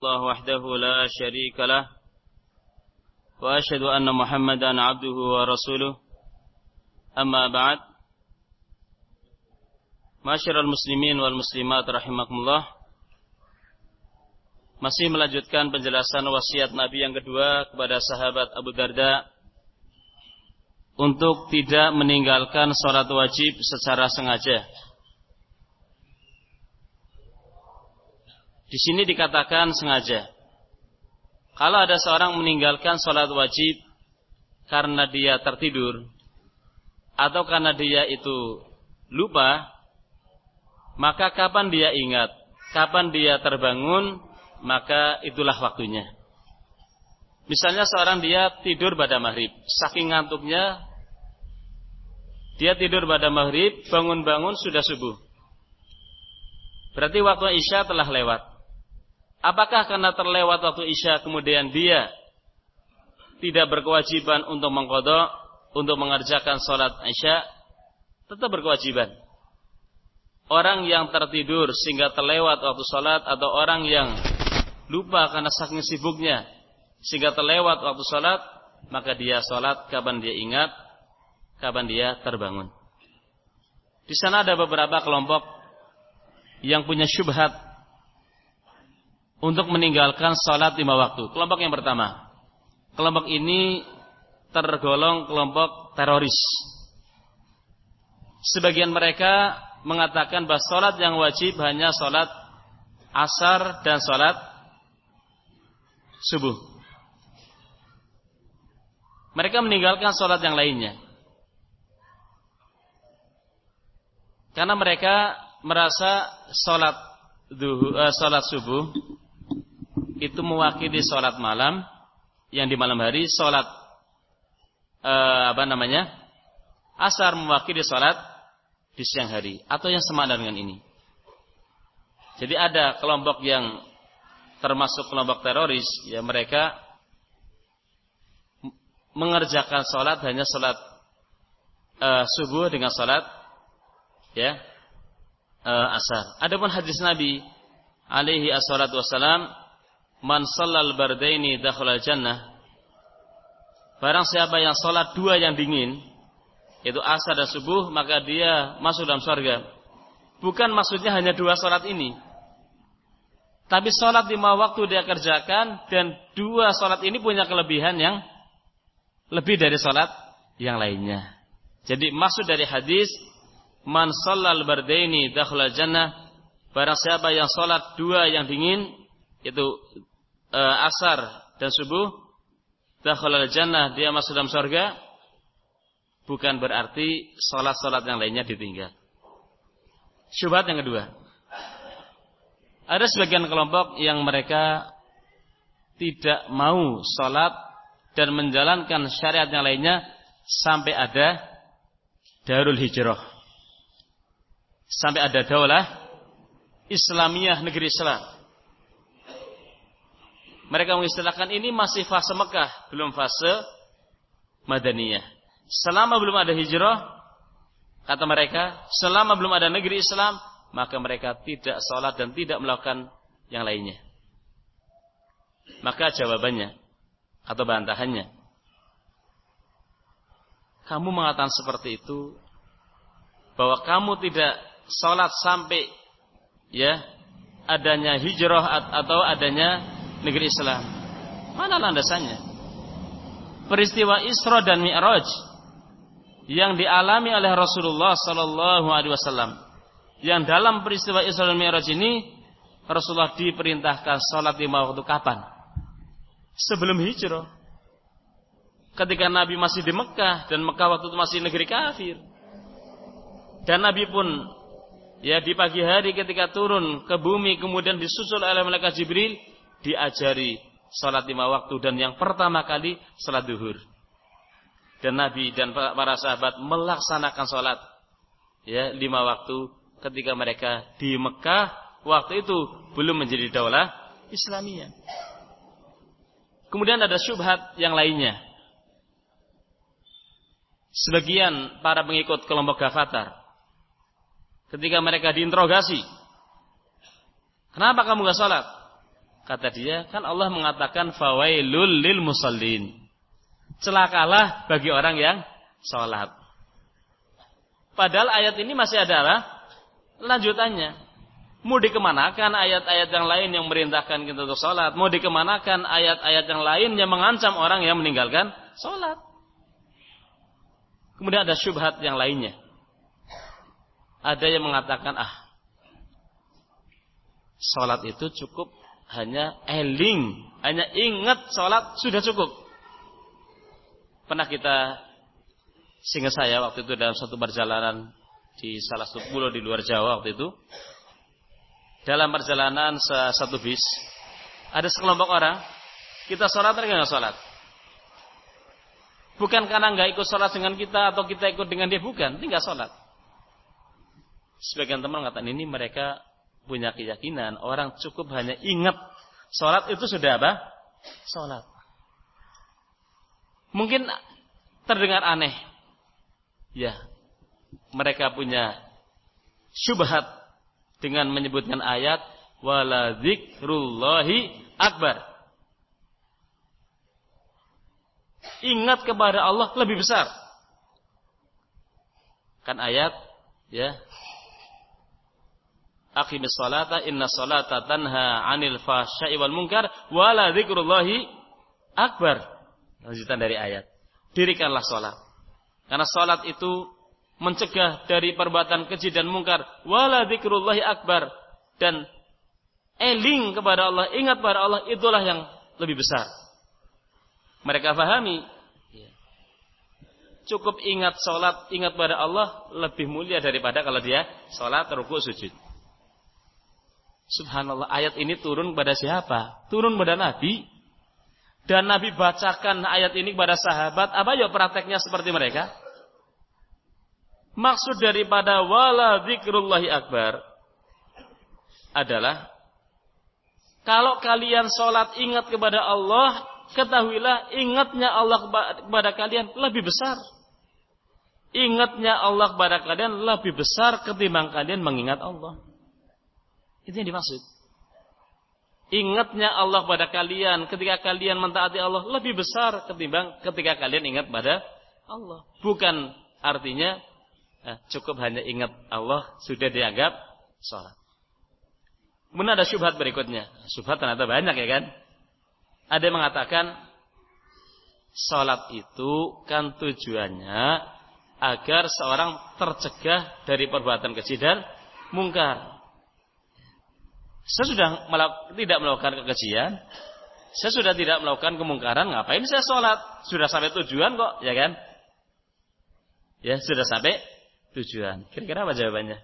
الله وحده لا شريك له وأشهد أن محمدا عبده ورسوله أما بعد معاشر المسلمين والmuslimat rahimakumullah masih melanjutkan penjelasan wasiat Nabi yang kedua kepada sahabat Abu Darda untuk tidak meninggalkan sholat wajib secara sengaja. Di sini dikatakan sengaja. Kalau ada seorang meninggalkan sholat wajib karena dia tertidur atau karena dia itu lupa, maka kapan dia ingat, kapan dia terbangun, maka itulah waktunya. Misalnya seorang dia tidur pada maghrib, saking ngantuknya, dia tidur pada maghrib, bangun-bangun sudah subuh. Berarti waktu isya telah lewat. Apakah karena terlewat waktu Isya kemudian dia tidak berkewajiban untuk mengkodok, untuk mengerjakan sholat Isya? Tetap berkewajiban. Orang yang tertidur sehingga terlewat waktu sholat atau orang yang lupa karena saking sibuknya sehingga terlewat waktu sholat, maka dia sholat kapan dia ingat, kapan dia terbangun. Di sana ada beberapa kelompok yang punya syubhat untuk meninggalkan sholat lima waktu. Kelompok yang pertama, kelompok ini tergolong kelompok teroris. Sebagian mereka mengatakan bahwa sholat yang wajib hanya sholat asar dan sholat subuh. Mereka meninggalkan sholat yang lainnya. Karena mereka merasa sholat, duhu, uh, sholat subuh itu mewakili sholat malam yang di malam hari sholat eh, apa namanya asar mewakili sholat di siang hari atau yang semakna dengan ini. Jadi ada kelompok yang termasuk kelompok teroris ya mereka mengerjakan sholat hanya sholat uh, subuh dengan sholat ya uh, asar. Adapun hadis Nabi alaihi assalatu wassalam Man sallal bardaini dakhalal jannah. Barang siapa yang salat dua yang dingin, yaitu asar dan subuh, maka dia masuk dalam surga. Bukan maksudnya hanya dua salat ini. Tapi salat lima waktu dia kerjakan dan dua salat ini punya kelebihan yang lebih dari salat yang lainnya. Jadi maksud dari hadis man sallal bardaini dakhalal jannah barang siapa yang salat dua yang dingin itu uh, asar dan subuh dakhalal jannah dia masuk dalam surga bukan berarti salat-salat yang lainnya ditinggal. Syubhat yang kedua. Ada sebagian kelompok yang mereka tidak mau salat dan menjalankan syariat yang lainnya sampai ada darul hijrah. Sampai ada daulah Islamiyah negeri Islam. Mereka mengistilahkan ini masih fase Mekah, belum fase Madaniyah. Selama belum ada hijrah, kata mereka, selama belum ada negeri Islam, maka mereka tidak sholat dan tidak melakukan yang lainnya. Maka jawabannya atau bantahannya, kamu mengatakan seperti itu bahwa kamu tidak sholat sampai ya adanya hijrah atau adanya negeri Islam. Mana landasannya? Peristiwa Isra dan Mi'raj yang dialami oleh Rasulullah sallallahu alaihi wasallam. Yang dalam peristiwa Isra dan Mi'raj ini Rasulullah diperintahkan salat lima waktu kapan? Sebelum hijrah. Ketika Nabi masih di Mekah dan Mekah waktu itu masih negeri kafir. Dan Nabi pun ya di pagi hari ketika turun ke bumi kemudian disusul oleh malaikat Jibril diajari salat lima waktu dan yang pertama kali salat duhur. Dan Nabi dan para sahabat melaksanakan salat ya lima waktu ketika mereka di Mekah waktu itu belum menjadi daulah Islamiyah. Kemudian ada syubhat yang lainnya. Sebagian para pengikut kelompok Gafatar ketika mereka diinterogasi, kenapa kamu gak sholat? Kata dia, kan Allah mengatakan fawailul lil musallin. Celakalah bagi orang yang sholat. Padahal ayat ini masih adalah lanjutannya. Mau dikemanakan ayat-ayat yang lain yang merintahkan kita untuk sholat. Mau dikemanakan ayat-ayat yang lain yang mengancam orang yang meninggalkan sholat. Kemudian ada syubhat yang lainnya. Ada yang mengatakan, ah, sholat itu cukup hanya eling, hanya ingat sholat sudah cukup. Pernah kita sehingga saya waktu itu dalam satu perjalanan di salah satu pulau di luar Jawa waktu itu. Dalam perjalanan satu bis ada sekelompok orang kita sholat atau nggak sholat? Bukan karena nggak ikut sholat dengan kita atau kita ikut dengan dia. Bukan ini nggak sholat. Sebagian teman mengatakan ini mereka punya keyakinan orang cukup hanya ingat sholat itu sudah apa? Sholat. Mungkin terdengar aneh. Ya, mereka punya syubhat dengan menyebutkan ayat wala akbar. Ingat kepada Allah lebih besar. Kan ayat ya aqimis salata inna salata tanha 'anil fahsya'i wal munkar wala dzikrullahi akbar. Lanjutan dari ayat. Dirikanlah salat. Karena salat itu mencegah dari perbuatan keji dan mungkar. Wala dzikrullahi akbar dan eling kepada Allah, ingat kepada Allah itulah yang lebih besar. Mereka fahami ya. cukup ingat sholat, ingat pada Allah lebih mulia daripada kalau dia sholat, ruku, sujud. Subhanallah, ayat ini turun kepada siapa? Turun kepada Nabi. Dan Nabi bacakan ayat ini kepada sahabat. Apa ya prakteknya seperti mereka? Maksud daripada wala zikrullahi akbar adalah kalau kalian sholat ingat kepada Allah, ketahuilah ingatnya Allah kepada kalian lebih besar. Ingatnya Allah kepada kalian lebih besar ketimbang kalian mengingat Allah. Itu yang dimaksud. Ingatnya Allah pada kalian ketika kalian mentaati Allah lebih besar ketimbang ketika kalian ingat pada Allah. Bukan artinya eh, cukup hanya ingat Allah sudah dianggap sholat. Kemudian ada syubhat berikutnya. Syubhat ternyata banyak ya kan. Ada yang mengatakan sholat itu kan tujuannya agar seorang tercegah dari perbuatan keji dan mungkar. Saya sudah tidak melakukan kekejian. Saya sudah tidak melakukan kemungkaran. Ngapain saya sholat? Sudah sampai tujuan kok, ya kan? Ya, sudah sampai tujuan. Kira-kira apa jawabannya?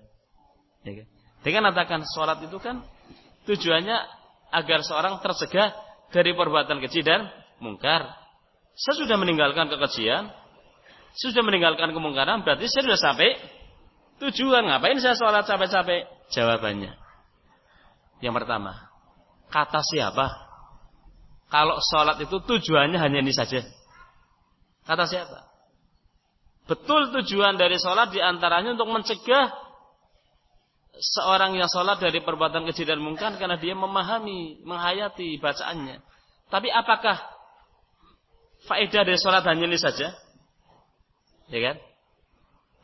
Ya kan? Dengan katakan sholat itu kan tujuannya agar seorang tercegah dari perbuatan keji dan mungkar. Saya sudah meninggalkan kekejian, saya sudah meninggalkan kemungkaran, berarti saya sudah sampai tujuan. Ngapain saya sholat sampai capek? Jawabannya. Yang pertama, kata siapa? Kalau sholat itu tujuannya hanya ini saja. Kata siapa? Betul tujuan dari sholat di antaranya untuk mencegah seorang yang sholat dari perbuatan keji dan mungkar karena dia memahami, menghayati bacaannya. Tapi apakah faedah dari sholat hanya ini saja? Ya kan?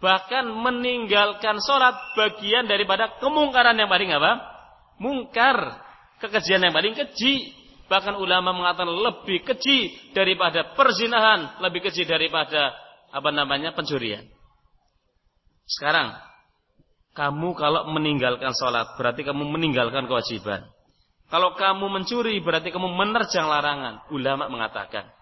Bahkan meninggalkan sholat bagian daripada kemungkaran yang paling apa? Mungkar, kekejian yang paling keji. Bahkan ulama mengatakan lebih keji daripada perzinahan, lebih keji daripada apa namanya pencurian. Sekarang, kamu kalau meninggalkan sholat, berarti kamu meninggalkan kewajiban. Kalau kamu mencuri, berarti kamu menerjang larangan. Ulama mengatakan,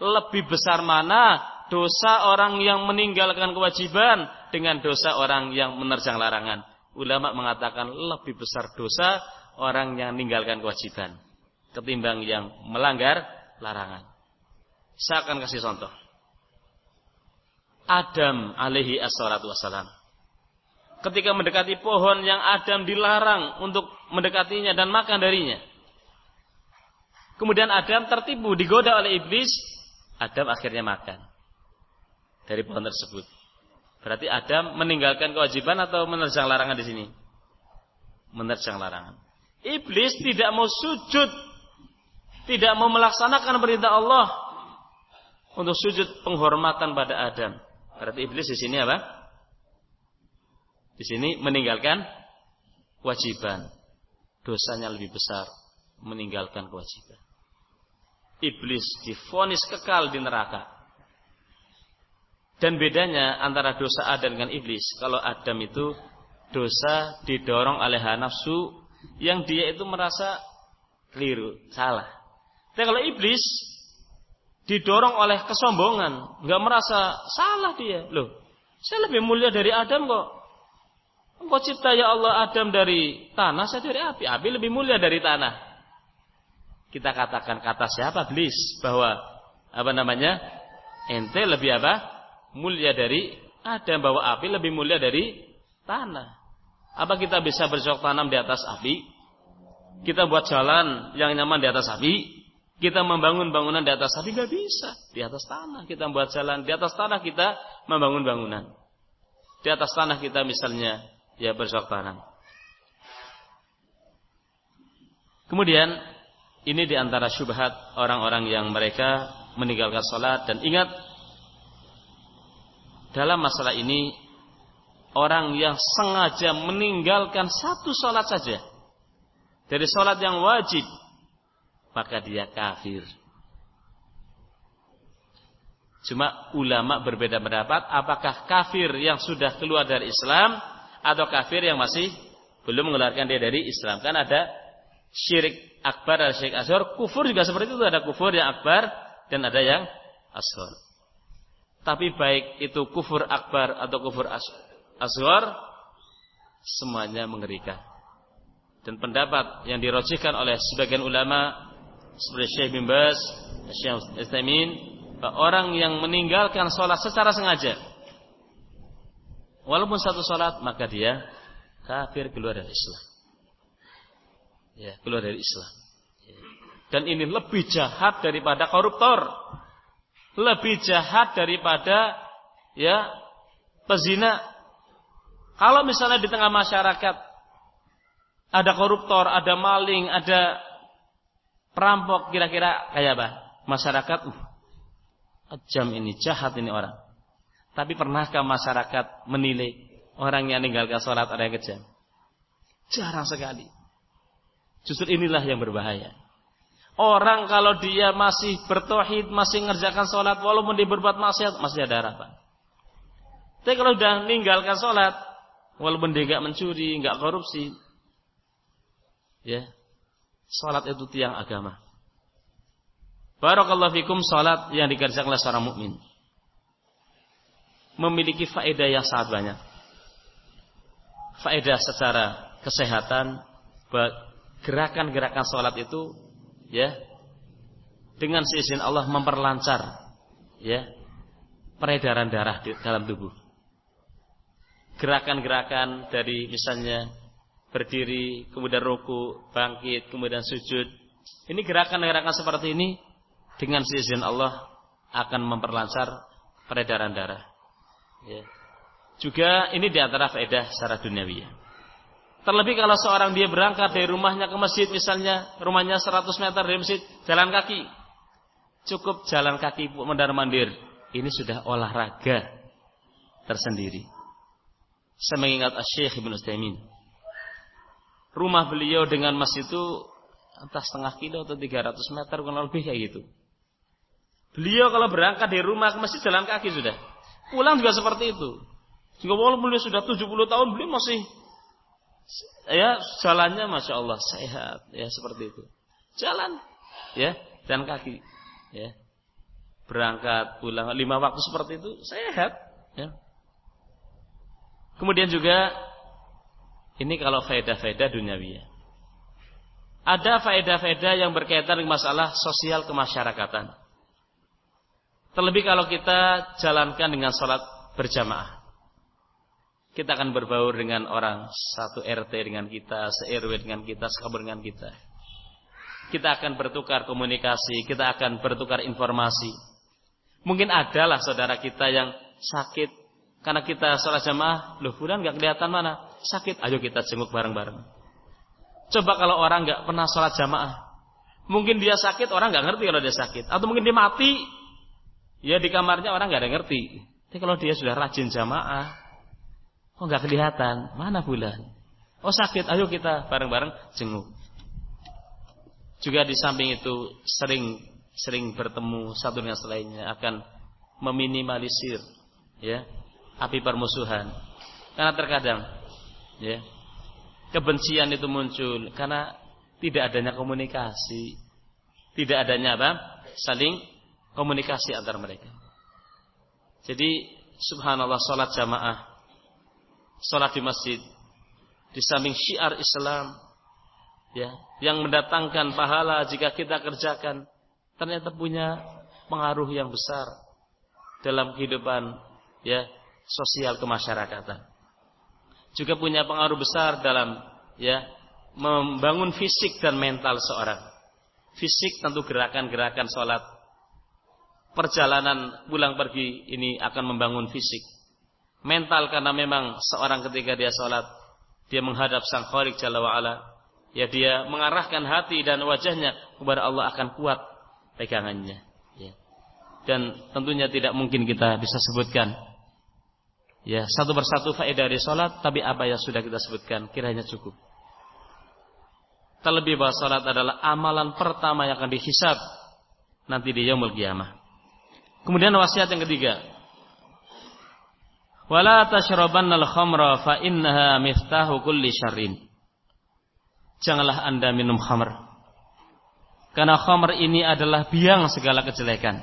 lebih besar mana dosa orang yang meninggalkan kewajiban dengan dosa orang yang menerjang larangan ulama mengatakan lebih besar dosa orang yang meninggalkan kewajiban ketimbang yang melanggar larangan. Saya akan kasih contoh. Adam alaihi assalatu wassalam. Ketika mendekati pohon yang Adam dilarang untuk mendekatinya dan makan darinya. Kemudian Adam tertipu, digoda oleh iblis. Adam akhirnya makan dari pohon tersebut. Berarti Adam meninggalkan kewajiban atau menerjang larangan di sini? Menerjang larangan. Iblis tidak mau sujud tidak mau melaksanakan perintah Allah untuk sujud penghormatan pada Adam. Berarti iblis di sini apa? Di sini meninggalkan kewajiban. Dosanya lebih besar meninggalkan kewajiban. Iblis difonis kekal di neraka. Dan bedanya antara dosa Adam dengan iblis, kalau Adam itu dosa didorong oleh nafsu yang dia itu merasa keliru, salah. Tapi kalau iblis didorong oleh kesombongan, nggak merasa salah dia. Loh, saya lebih mulia dari Adam kok. Engkau cipta ya Allah Adam dari tanah, saya dari api. Api lebih mulia dari tanah. Kita katakan kata siapa? Iblis. Bahwa apa namanya? Ente lebih apa? Mulia dari Adam. Bahwa api lebih mulia dari tanah. Apa kita bisa bercocok tanam di atas api? Kita buat jalan yang nyaman di atas api? Kita membangun bangunan di atas api? Gak bisa. Di atas tanah kita buat jalan. Di atas tanah kita membangun bangunan. Di atas tanah kita misalnya ya bercocok tanam. Kemudian ini di antara syubhat orang-orang yang mereka meninggalkan sholat dan ingat dalam masalah ini orang yang sengaja meninggalkan satu sholat saja dari sholat yang wajib maka dia kafir. Cuma ulama berbeda pendapat apakah kafir yang sudah keluar dari Islam atau kafir yang masih belum mengeluarkan dia dari Islam. Kan ada syirik akbar dan syirik asghar. Kufur juga seperti itu ada kufur yang akbar dan ada yang asghar. Tapi baik itu kufur akbar atau kufur asghar semuanya mengerikan. Dan pendapat yang dirojihkan oleh sebagian ulama seperti Syekh bin Baz, Syekh Istamin, orang yang meninggalkan sholat secara sengaja walaupun satu salat maka dia kafir keluar dari Islam. Ya, keluar dari Islam. Dan ini lebih jahat daripada koruptor. Lebih jahat daripada ya pezina. Kalau misalnya di tengah masyarakat ada koruptor, ada maling, ada perampok, kira-kira kayak apa? Masyarakat, uh, jam ini jahat ini orang. Tapi pernahkah masyarakat menilai orang yang meninggalkan sholat ada yang kejam? Jarang sekali. Justru inilah yang berbahaya. Orang kalau dia masih bertohid, masih mengerjakan sholat, walaupun dia berbuat maksiat, masih ada harapan. Tapi kalau sudah meninggalkan sholat, walaupun dia nggak mencuri, nggak korupsi, ya, sholat itu tiang agama. Barakallahu fikum sholat yang dikerjakan oleh seorang mukmin memiliki faedah yang sangat banyak. Faedah secara kesehatan, gerakan-gerakan sholat itu, ya, dengan seizin Allah memperlancar, ya, peredaran darah di dalam tubuh. Gerakan-gerakan dari misalnya berdiri, kemudian ruku, bangkit, kemudian sujud. Ini gerakan-gerakan seperti ini dengan seizin Allah akan memperlancar peredaran darah. Ya. Juga ini di antara faedah secara duniawi. Terlebih kalau seorang dia berangkat dari rumahnya ke masjid misalnya, rumahnya 100 meter dari masjid, jalan kaki. Cukup jalan kaki mendar mandir. Ini sudah olahraga tersendiri. Saya mengingat Syekh Ibn Utsaimin. Rumah beliau dengan masjid itu entah setengah kilo atau 300 meter kurang lebih kayak gitu. Beliau kalau berangkat dari rumah ke masjid jalan kaki sudah. Pulang juga seperti itu. Jika walaupun beliau sudah 70 tahun, beliau masih ya jalannya masya Allah sehat ya seperti itu. Jalan ya dan kaki ya berangkat pulang lima waktu seperti itu sehat ya. Kemudian juga ini kalau faedah-faedah duniawi ya. Ada faedah-faedah yang berkaitan dengan masalah sosial kemasyarakatan. Terlebih kalau kita jalankan dengan sholat berjamaah. Kita akan berbaur dengan orang satu RT dengan kita, se-RW dengan kita, sekabar dengan kita. Kita akan bertukar komunikasi, kita akan bertukar informasi. Mungkin adalah saudara kita yang sakit karena kita sholat jamaah, loh fulan nggak kelihatan mana? Sakit, ayo kita jenguk bareng-bareng. Coba kalau orang nggak pernah sholat jamaah, Mungkin dia sakit, orang nggak ngerti kalau dia sakit. Atau mungkin dia mati, ya di kamarnya orang nggak ada ngerti. Tapi kalau dia sudah rajin jamaah, kok nggak kelihatan? Mana bulan? Oh sakit, ayo kita bareng-bareng jenguk. Juga di samping itu sering sering bertemu satu dengan selainnya akan meminimalisir ya api permusuhan. Karena terkadang ya kebencian itu muncul karena tidak adanya komunikasi, tidak adanya apa? saling komunikasi antar mereka. Jadi subhanallah salat jamaah, salat di masjid di samping syiar Islam ya yang mendatangkan pahala jika kita kerjakan ternyata punya pengaruh yang besar dalam kehidupan ya sosial kemasyarakatan. Juga punya pengaruh besar dalam ya membangun fisik dan mental seorang. Fisik tentu gerakan-gerakan sholat. Perjalanan pulang pergi ini akan membangun fisik. Mental karena memang seorang ketika dia sholat, dia menghadap sang khalik jalla wa'ala. Ya dia mengarahkan hati dan wajahnya kepada Allah akan kuat pegangannya. Ya. Dan tentunya tidak mungkin kita bisa sebutkan ya satu persatu faedah dari sholat, tapi apa yang sudah kita sebutkan kiranya cukup. Terlebih bahwa salat adalah amalan pertama yang akan dihisab nanti di yaumul qiyamah. Kemudian wasiat yang ketiga. Wala tashrabannal khamra fa innaha miftahu kulli syarrin. Janganlah Anda minum khamr. Karena khamr ini adalah biang segala kejelekan.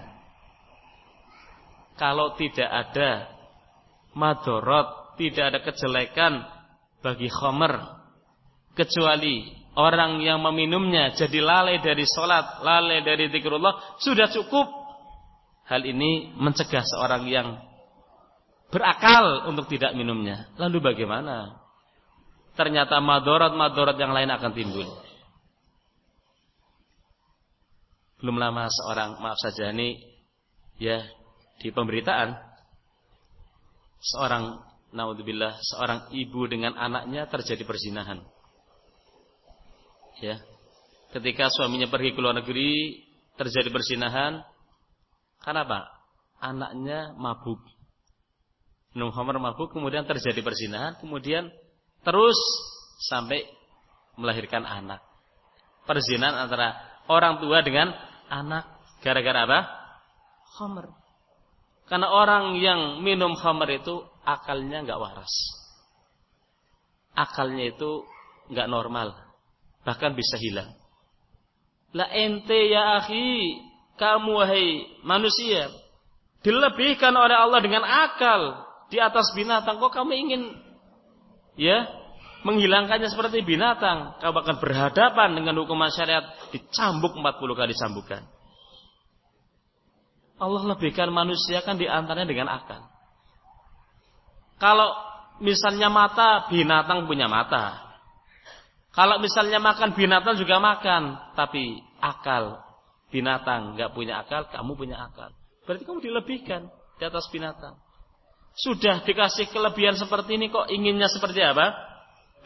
Kalau tidak ada madorot, tidak ada kejelekan bagi khamr kecuali orang yang meminumnya jadi lalai dari sholat, lalai dari zikrullah, sudah cukup. Hal ini mencegah seorang yang berakal untuk tidak minumnya. Lalu bagaimana? Ternyata madorot-madorot yang lain akan timbul. Belum lama seorang, maaf saja ini, ya di pemberitaan, seorang, naudzubillah, seorang ibu dengan anaknya terjadi perzinahan ya ketika suaminya pergi ke luar negeri terjadi persinahan kenapa anaknya mabuk minum khamr mabuk kemudian terjadi persinahan kemudian terus sampai melahirkan anak. Perzinahan antara orang tua dengan anak. Gara-gara apa? Khamr karena orang yang minum khamr itu akalnya nggak waras. Akalnya itu nggak normal. Bahkan bisa hilang. La ente ya akhi, kamu wahai manusia, dilebihkan oleh Allah dengan akal di atas binatang. Kok kamu ingin ya menghilangkannya seperti binatang? Kau akan berhadapan dengan hukuman syariat dicambuk 40 kali cambukan. Allah lebihkan manusia kan di antaranya dengan akal. Kalau misalnya mata, binatang punya mata. Kalau misalnya makan binatang juga makan, tapi akal binatang nggak punya akal, kamu punya akal. Berarti kamu dilebihkan di atas binatang. Sudah dikasih kelebihan seperti ini kok inginnya seperti apa?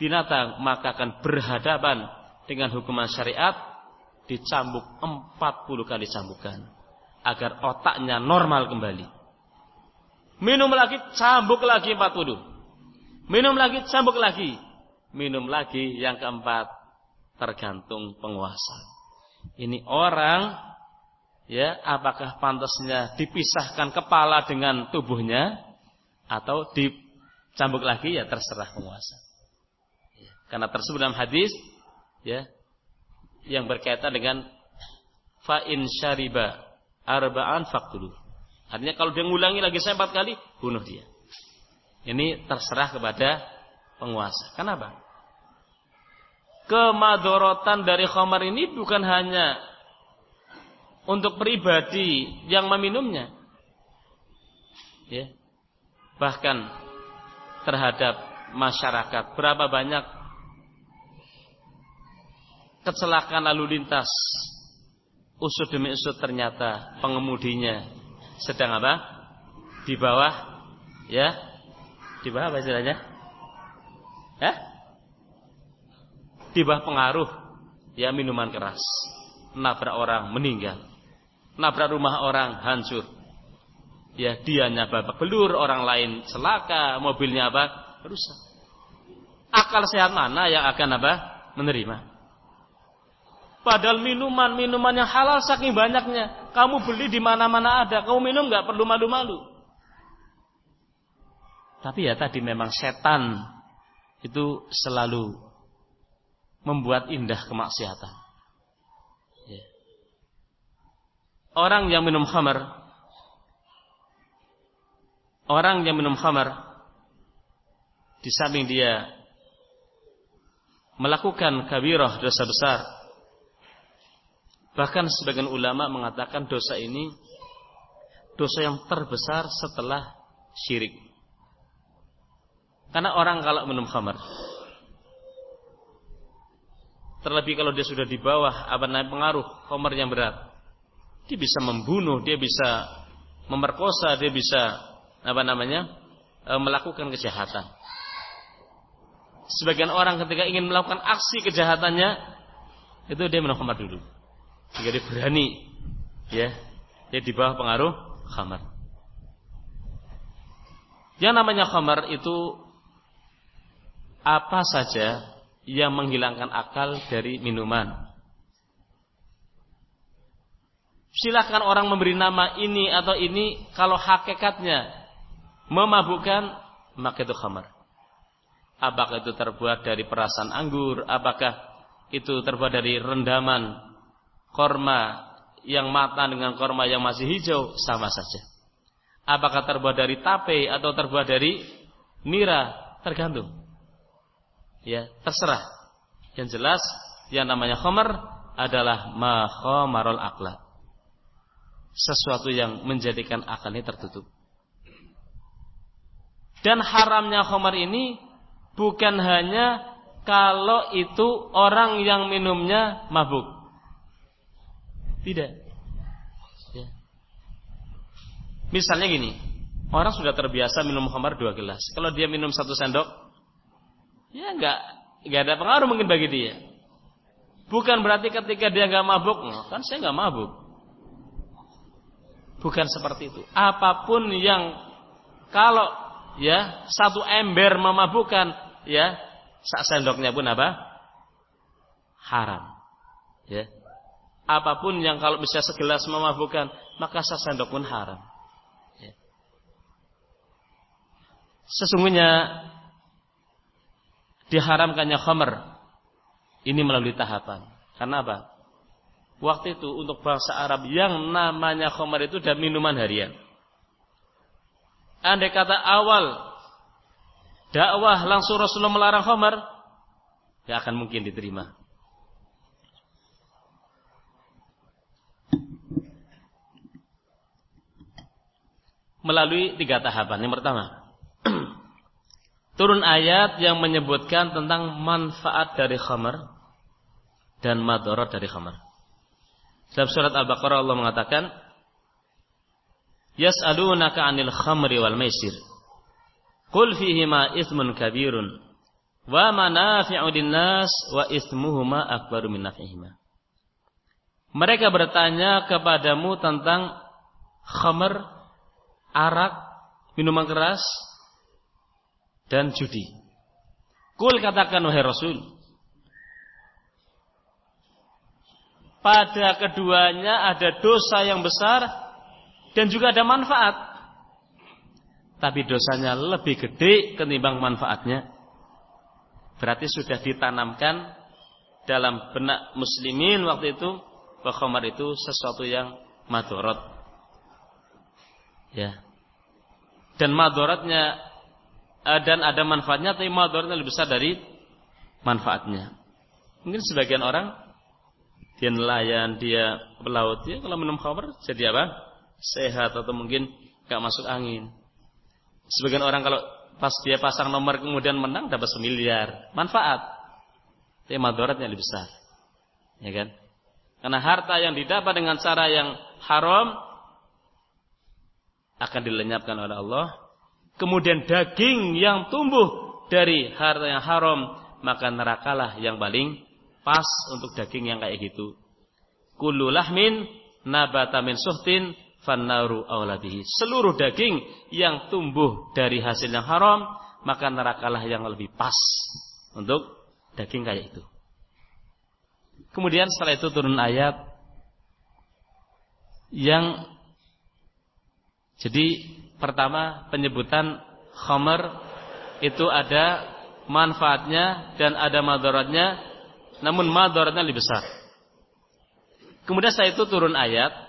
Binatang maka akan berhadapan dengan hukuman syariat dicambuk 40 kali cambukan agar otaknya normal kembali. Minum lagi, cambuk lagi 40. Minum lagi, cambuk lagi minum lagi yang keempat tergantung penguasa. Ini orang ya apakah pantasnya dipisahkan kepala dengan tubuhnya atau dicambuk lagi ya terserah penguasa. Karena tersebut dalam hadis ya yang berkaitan dengan fa in syariba arba'an faqtuluh. Artinya kalau dia ngulangi lagi saya empat kali, bunuh dia. Ini terserah kepada penguasa. Kenapa? Kemadorotan dari khamar ini bukan hanya untuk pribadi yang meminumnya. Ya. Bahkan terhadap masyarakat. Berapa banyak kecelakaan lalu lintas. Usut demi usut ternyata pengemudinya sedang apa? Di bawah ya. Di bawah apa istilahnya? Eh? Di bawah pengaruh ya minuman keras. nabrak orang meninggal. Nabrak rumah orang hancur. Ya, dianya babak belur, orang lain celaka, mobilnya apa? Rusak. Akal sehat mana yang akan apa? Menerima. Padahal minuman-minuman yang halal saking banyaknya. Kamu beli di mana-mana ada. Kamu minum nggak perlu malu-malu. Tapi ya tadi memang setan itu selalu membuat indah kemaksiatan. Ya. Orang yang minum khamar, orang yang minum khamar, di samping dia melakukan kabirah dosa besar, bahkan sebagian ulama mengatakan dosa ini dosa yang terbesar setelah syirik. Karena orang kalau minum khamar terlebih kalau dia sudah di bawah apa pengaruh khamar yang berat, dia bisa membunuh, dia bisa memerkosa, dia bisa apa namanya e, melakukan kejahatan. Sebagian orang ketika ingin melakukan aksi kejahatannya itu dia minum khamar dulu. Jika dia berani ya, dia di bawah pengaruh khamar. Yang namanya khamar itu apa saja yang menghilangkan akal dari minuman. Silakan orang memberi nama ini atau ini kalau hakikatnya memabukkan maka itu khamar. Apakah itu terbuat dari perasan anggur, apakah itu terbuat dari rendaman korma yang matang dengan korma yang masih hijau sama saja. Apakah terbuat dari tape atau terbuat dari nira tergantung. Ya, terserah. Yang jelas yang namanya khamar adalah ma khamarul aqla. Sesuatu yang menjadikan akal ini tertutup. Dan haramnya khamar ini bukan hanya kalau itu orang yang minumnya mabuk. Tidak. Ya. Misalnya gini, orang sudah terbiasa minum khamar dua gelas. Kalau dia minum satu sendok, Ya enggak enggak ada pengaruh mungkin bagi dia. Bukan berarti ketika dia enggak mabuk, kan saya enggak mabuk. Bukan seperti itu. Apa pun yang kalau ya satu ember memabukkan, ya sak sendoknya pun apa? Haram. Ya. Apa pun yang kalau bisa segelas memabukkan, maka sak sendok pun haram. Ya. Sesungguhnya diharamkannya khamr ini melalui tahapan. Karena apa? Waktu itu untuk bangsa Arab yang namanya khamr itu dan minuman harian. Andai kata awal dakwah langsung Rasulullah melarang khamr, ya akan mungkin diterima. Melalui tiga tahapan. Yang pertama, turun ayat yang menyebutkan tentang manfaat dari khamar dan madarat dari khamar. Dalam surat Al-Baqarah Allah mengatakan, Yas'alunaka 'anil khamri wal maisir. Qul fihima ithmun kabirun wa manafi'u linnas wa ithmuhuma akbaru min naf'ihima. Mereka bertanya kepadamu tentang khamar, arak, minuman keras, dan judi. Kul katakan wahai Rasul. Pada keduanya ada dosa yang besar dan juga ada manfaat. Tapi dosanya lebih gede ketimbang manfaatnya. Berarti sudah ditanamkan dalam benak muslimin waktu itu bahwa itu sesuatu yang madorot. Ya. Dan madorotnya Eh, dan ada manfaatnya tapi madaratnya lebih besar dari manfaatnya. Mungkin sebagian orang dia nelayan, dia pelaut, ya kalau minum khamr jadi apa? Sehat atau mungkin gak masuk angin. Sebagian orang kalau pas dia pasang nomor kemudian menang dapat semiliar, manfaat. Tapi madaratnya lebih besar. Ya kan? Karena harta yang didapat dengan cara yang haram akan dilenyapkan oleh Allah kemudian daging yang tumbuh dari harta yang haram, maka nerakalah yang paling pas untuk daging yang kayak gitu. kullu lahmin nabata suhtin fannaru aulabihi. Seluruh daging yang tumbuh dari hasil yang haram, maka nerakalah yang lebih pas untuk daging kayak itu. Kemudian setelah itu turun ayat yang jadi pertama penyebutan khamar itu ada manfaatnya dan ada madaratnya namun madaratnya lebih besar. Kemudian setelah itu turun ayat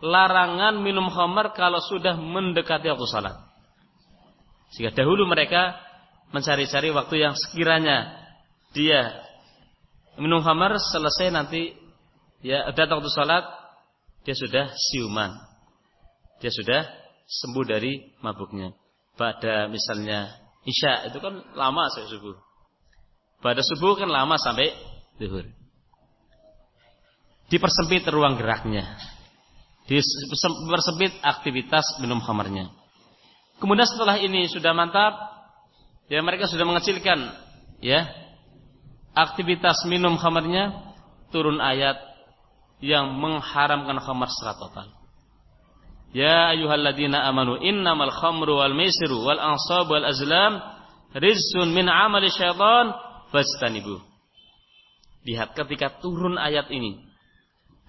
larangan minum khamar kalau sudah mendekati waktu salat. Sehingga dahulu mereka mencari-cari waktu yang sekiranya dia minum khamar selesai nanti ya datang waktu salat dia sudah siuman. Dia sudah sembuh dari mabuknya. Pada misalnya Isya itu kan lama sampai subuh. Pada subuh kan lama sampai zuhur. Dipersempit ruang geraknya. Dipersempit aktivitas minum khamarnya. Kemudian setelah ini sudah mantap, ya mereka sudah mengecilkan ya aktivitas minum khamarnya, turun ayat yang mengharamkan khamar secara total. Ya ayyuhalladzina amanu innamal khamru wal maisiru wal ansab wal azlam rizqun min amali syaitan fastanibu. Lihat ketika turun ayat ini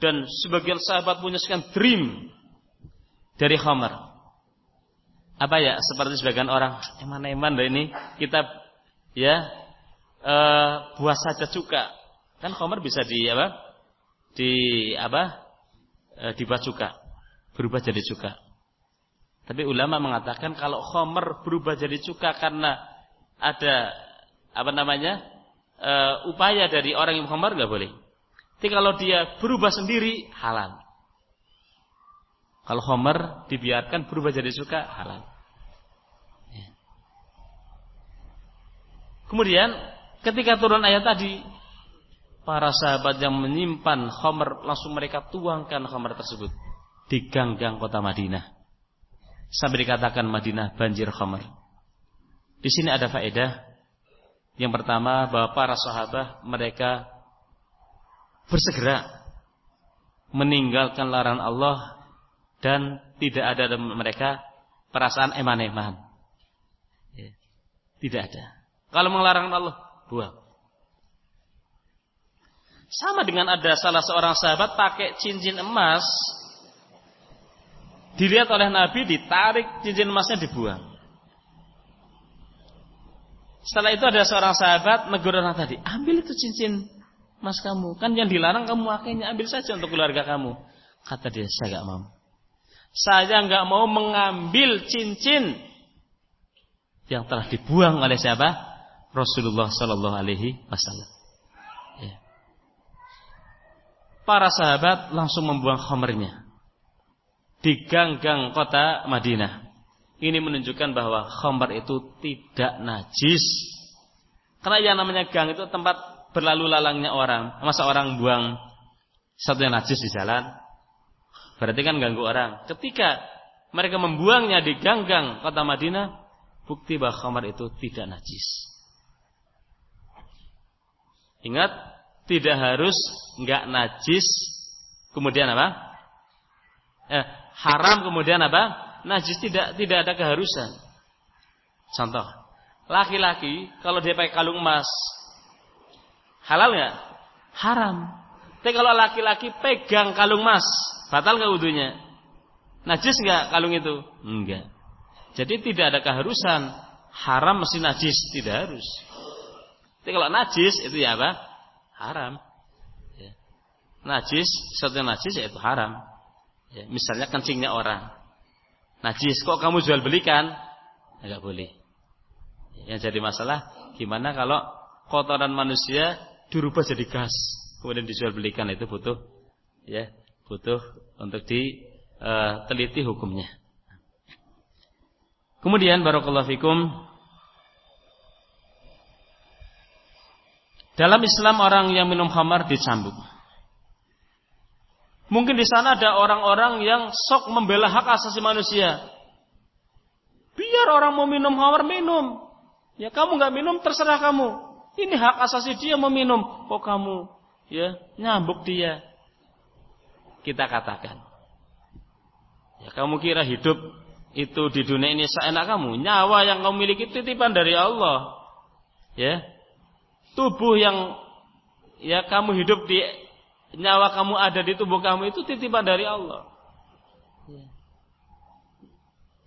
dan sebagian sahabat punya sekian dream dari khamar. Apa ya seperti sebagian orang eman-eman dari ini kita ya uh, buah saja cuka. Kan khamar bisa di apa? Di apa? Uh, dibuat cuka berubah jadi cuka. Tapi ulama mengatakan kalau khomer berubah jadi cuka karena ada apa namanya e, upaya dari orang yang khomer nggak boleh. Tapi kalau dia berubah sendiri halal. Kalau khomer dibiarkan berubah jadi cuka halal. Ya. Kemudian ketika turun ayat tadi para sahabat yang menyimpan khomer langsung mereka tuangkan khomer tersebut di gang-gang kota Madinah. Sampai dikatakan Madinah banjir khamar. Di sini ada faedah. Yang pertama bahwa para sahabat mereka bersegera meninggalkan larangan Allah dan tidak ada dalam mereka perasaan eman-eman. Ya. Tidak ada. Kalau melarang Allah, buang. Sama dengan ada salah seorang sahabat pakai cincin emas Dilihat oleh Nabi, ditarik cincin emasnya dibuang. Setelah itu ada seorang sahabat negur tadi, ambil itu cincin emas kamu. Kan yang dilarang kamu akhirnya ambil saja untuk keluarga kamu. Kata dia, saya gak mau. Saya gak mau mengambil cincin yang telah dibuang oleh siapa? Rasulullah Sallallahu Alaihi Wasallam. Ya. Para sahabat langsung membuang khamernya di gang-gang kota Madinah. Ini menunjukkan bahwa khamar itu tidak najis. Karena yang namanya gang itu tempat berlalu lalangnya orang. Masa orang buang satu yang najis di jalan? Berarti kan ganggu orang. Ketika mereka membuangnya di gang-gang kota Madinah, bukti bahwa khamar itu tidak najis. Ingat, tidak harus nggak najis. Kemudian apa? Eh, haram kemudian apa? Najis tidak tidak ada keharusan. Contoh, laki-laki kalau dia pakai kalung emas halal nggak? Haram. Tapi kalau laki-laki pegang kalung emas, batal nggak wudhunya? Najis nggak kalung itu? Enggak. Jadi tidak ada keharusan haram mesti najis, tidak harus. Tapi kalau najis itu ya apa? Haram. Ya. Najis, sesuatu najis ya itu haram. Ya, misalnya kencingnya orang. Najis, kok kamu jual belikan? Enggak boleh. Yang jadi masalah gimana kalau kotoran manusia dirubah jadi gas, kemudian dijual belikan itu butuh ya, butuh untuk diteliti uh, hukumnya. Kemudian barakallahu fikum dalam Islam orang yang minum khamar dicambuk. Mungkin di sana ada orang-orang yang sok membela hak asasi manusia. Biar orang mau minum khamar minum. Ya kamu nggak minum terserah kamu. Ini hak asasi dia mau minum. Kok kamu ya nyambuk dia. kita katakan. Ya, kamu kira hidup itu di dunia ini seenak kamu. Nyawa yang kamu miliki titipan dari Allah. Ya. Tubuh yang ya kamu hidup di nyawa kamu ada di tubuh kamu itu titipan dari Allah. Ya.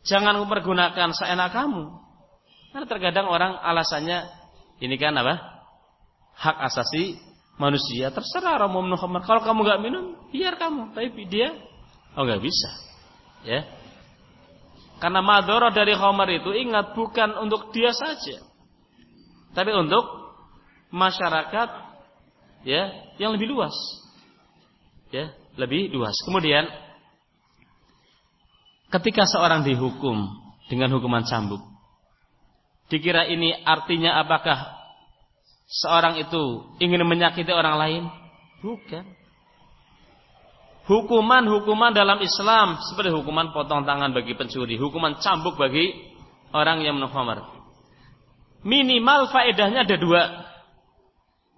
Jangan mempergunakan seenak kamu. Karena terkadang orang alasannya ini kan apa? Hak asasi manusia. Terserah orang mau minum khamar. Kalau kamu nggak minum, biar kamu. Tapi dia oh nggak bisa. Ya. Karena madorah dari khamar itu ingat bukan untuk dia saja. Tapi untuk masyarakat ya yang lebih luas. Ya, lebih luas. Kemudian ketika seorang dihukum dengan hukuman cambuk, dikira ini artinya apakah seorang itu ingin menyakiti orang lain? Bukan. Hukuman-hukuman dalam Islam seperti hukuman potong tangan bagi pencuri, hukuman cambuk bagi orang yang minum Minimal faedahnya ada dua.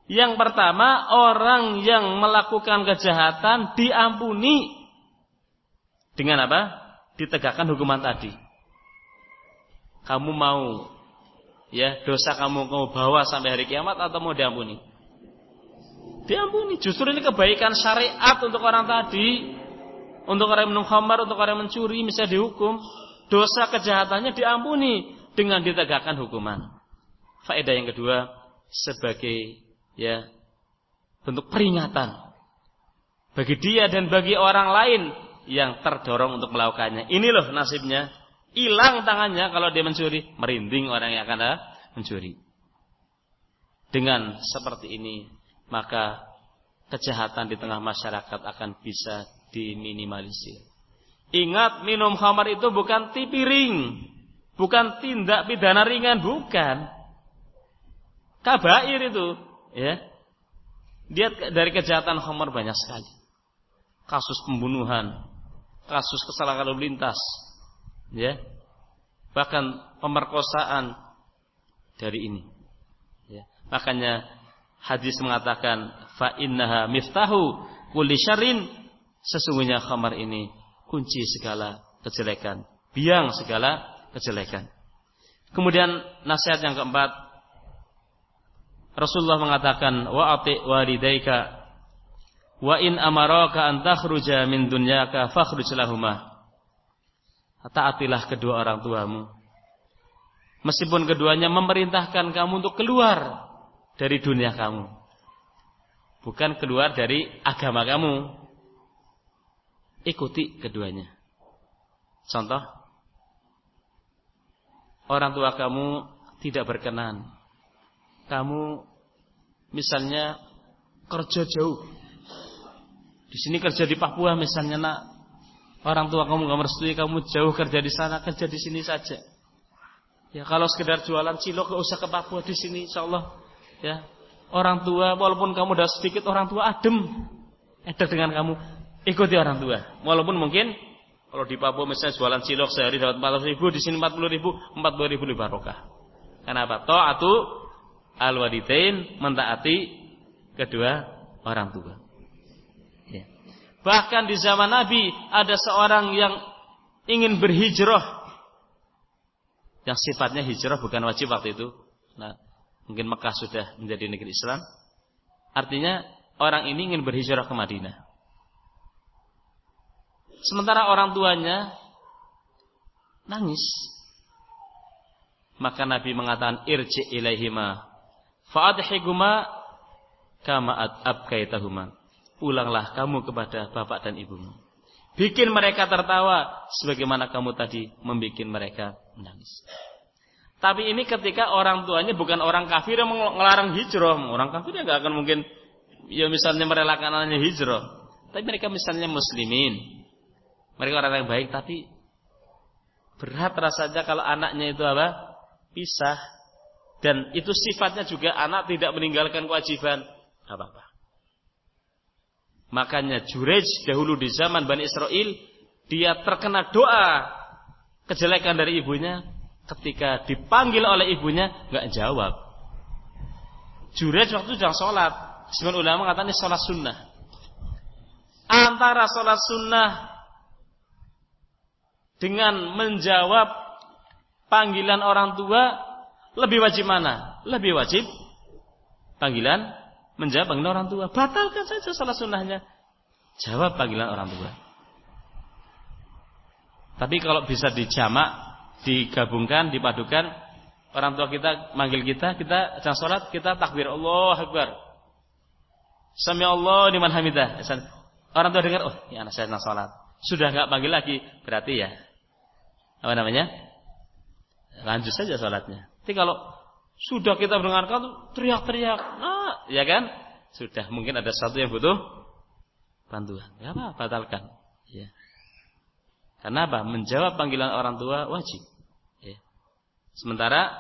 Yang pertama, orang yang melakukan kejahatan diampuni dengan apa? ditegakkan hukuman tadi. Kamu mau ya dosa kamu kamu bawa sampai hari kiamat atau mau diampuni? Diampuni. Justru ini kebaikan syariat untuk orang tadi, untuk orang yang minum khamar, untuk orang yang mencuri, misalnya dihukum, dosa kejahatannya diampuni dengan ditegakkan hukuman. Faedah yang kedua sebagai ya bentuk peringatan bagi dia dan bagi orang lain yang terdorong untuk melakukannya. Ini loh nasibnya. Hilang tangannya kalau dia mencuri. Merinding orang yang akan mencuri. Dengan seperti ini. Maka kejahatan di tengah masyarakat akan bisa diminimalisir. Ingat minum khamar itu bukan tipiring. Bukan tindak pidana ringan. Bukan. Kabair itu. Ya. Dia dari kejahatan khamar banyak sekali. Kasus pembunuhan, kasus kesalahan lalu lintas, ya, bahkan pemerkosaan dari ini. Ya. Makanya hadis mengatakan fa innaha miftahu kulli syarrin sesungguhnya khamar ini kunci segala kejelekan, biang segala kejelekan. Kemudian nasihat yang keempat Rasulullah mengatakan wa ati walidaika Wa in amaraka an takhruja min dunyaka fakhruj lahumah. Taatilah kedua orang tuamu. Meskipun keduanya memerintahkan kamu untuk keluar dari dunia kamu. Bukan keluar dari agama kamu. Ikuti keduanya. Contoh. Orang tua kamu tidak berkenan. Kamu misalnya kerja jauh di sini kerja di Papua misalnya nak orang tua kamu nggak merestui kamu jauh kerja di sana kerja di sini saja. Ya kalau sekedar jualan cilok gak usah ke Papua di sini insya Allah ya. Orang tua walaupun kamu udah sedikit orang tua adem. Edak dengan kamu. Ikuti orang tua. Walaupun mungkin kalau di Papua misalnya jualan cilok sehari dapat 400 ribu di sini 40 ribu 40 ribu lebih barokah. Kenapa? Atau al-walidain mentaati kedua orang tua Bahkan di zaman Nabi ada seorang yang ingin berhijrah. Yang sifatnya hijrah bukan wajib waktu itu. Nah, mungkin Mekah sudah menjadi negeri Islam. Artinya orang ini ingin berhijrah ke Madinah. Sementara orang tuanya nangis. Maka Nabi mengatakan irji ilaihima fa'adhiguma kama abkaitahuma pulanglah kamu kepada bapak dan ibumu. Bikin mereka tertawa sebagaimana kamu tadi membuat mereka menangis. Tapi ini ketika orang tuanya bukan orang kafir yang melarang hijrah. Orang kafir nggak akan mungkin ya misalnya merelakan anaknya hijrah. Tapi mereka misalnya muslimin. Mereka orang yang baik tapi berat rasanya kalau anaknya itu apa? Pisah. Dan itu sifatnya juga anak tidak meninggalkan kewajiban. Apa-apa. Makanya Jurej dahulu di zaman Bani Israel dia terkena doa kejelekan dari ibunya ketika dipanggil oleh ibunya nggak jawab. Jurej waktu itu sedang sholat. Sebagian ulama mengatakan ini sholat sunnah. antara sholat sunnah dengan menjawab panggilan orang tua lebih wajib mana? Lebih wajib panggilan menjawab panggilan orang tua. Batalkan saja sholat sunnahnya. Jawab panggilan orang tua. Tapi kalau bisa dijamak, digabungkan, dipadukan, orang tua kita manggil kita, kita jangan sholat, kita takbir Allah Akbar. Sami Allah liman hamidah. Orang tua dengar, oh ini anak saya sedang sholat. Sudah nggak panggil lagi, berarti ya apa namanya? Lanjut saja sholatnya. Tapi kalau sudah kita mendengarkan teriak-teriak, nah, ya kan? Sudah mungkin ada satu yang butuh bantuan. Ya apa? Batalkan. Ya. Karena apa? Menjawab panggilan orang tua wajib. Ya. Sementara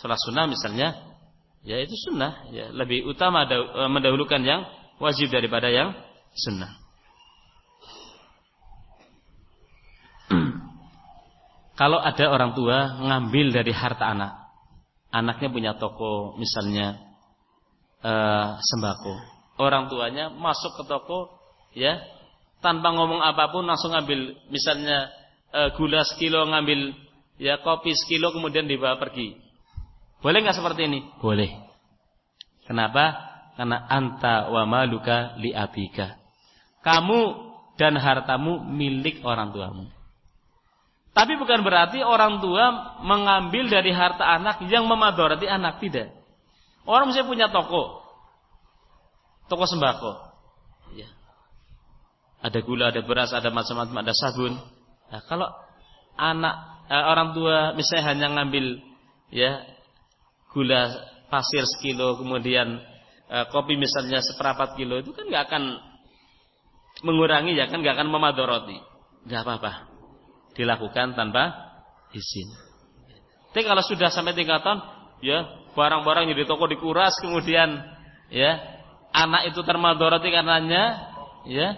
sholat sunnah misalnya, ya itu sunnah. Ya. Lebih utama e, mendahulukan yang wajib daripada yang sunnah. Kalau ada orang tua ngambil dari harta anak, anaknya punya toko misalnya uh, sembako. Orang tuanya masuk ke toko ya tanpa ngomong apa pun langsung ngambil misalnya uh, gula sekilo ngambil ya kopi sekilo kemudian dibawa pergi. Boleh nggak seperti ini? Boleh. Kenapa? Karena anta wa maluka li abika. Kamu dan hartamu milik orang tuamu. Tapi bukan berarti orang tua mengambil dari harta anak yang memadorati anak tidak. Orang misalnya punya toko, toko sembako, ya. ada gula, ada beras, ada macam-macam, ada sabun. Nah, kalau anak eh, orang tua misalnya hanya ngambil ya gula pasir sekilo, kemudian eh, kopi misalnya seperempat kilo, itu kan nggak akan mengurangi ya kan nggak akan memadoroti, nggak apa-apa dilakukan tanpa izin. Tapi kalau sudah sampai tingkatan ya barang-barang di toko dikuras kemudian ya anak itu termadoroti karenanya ya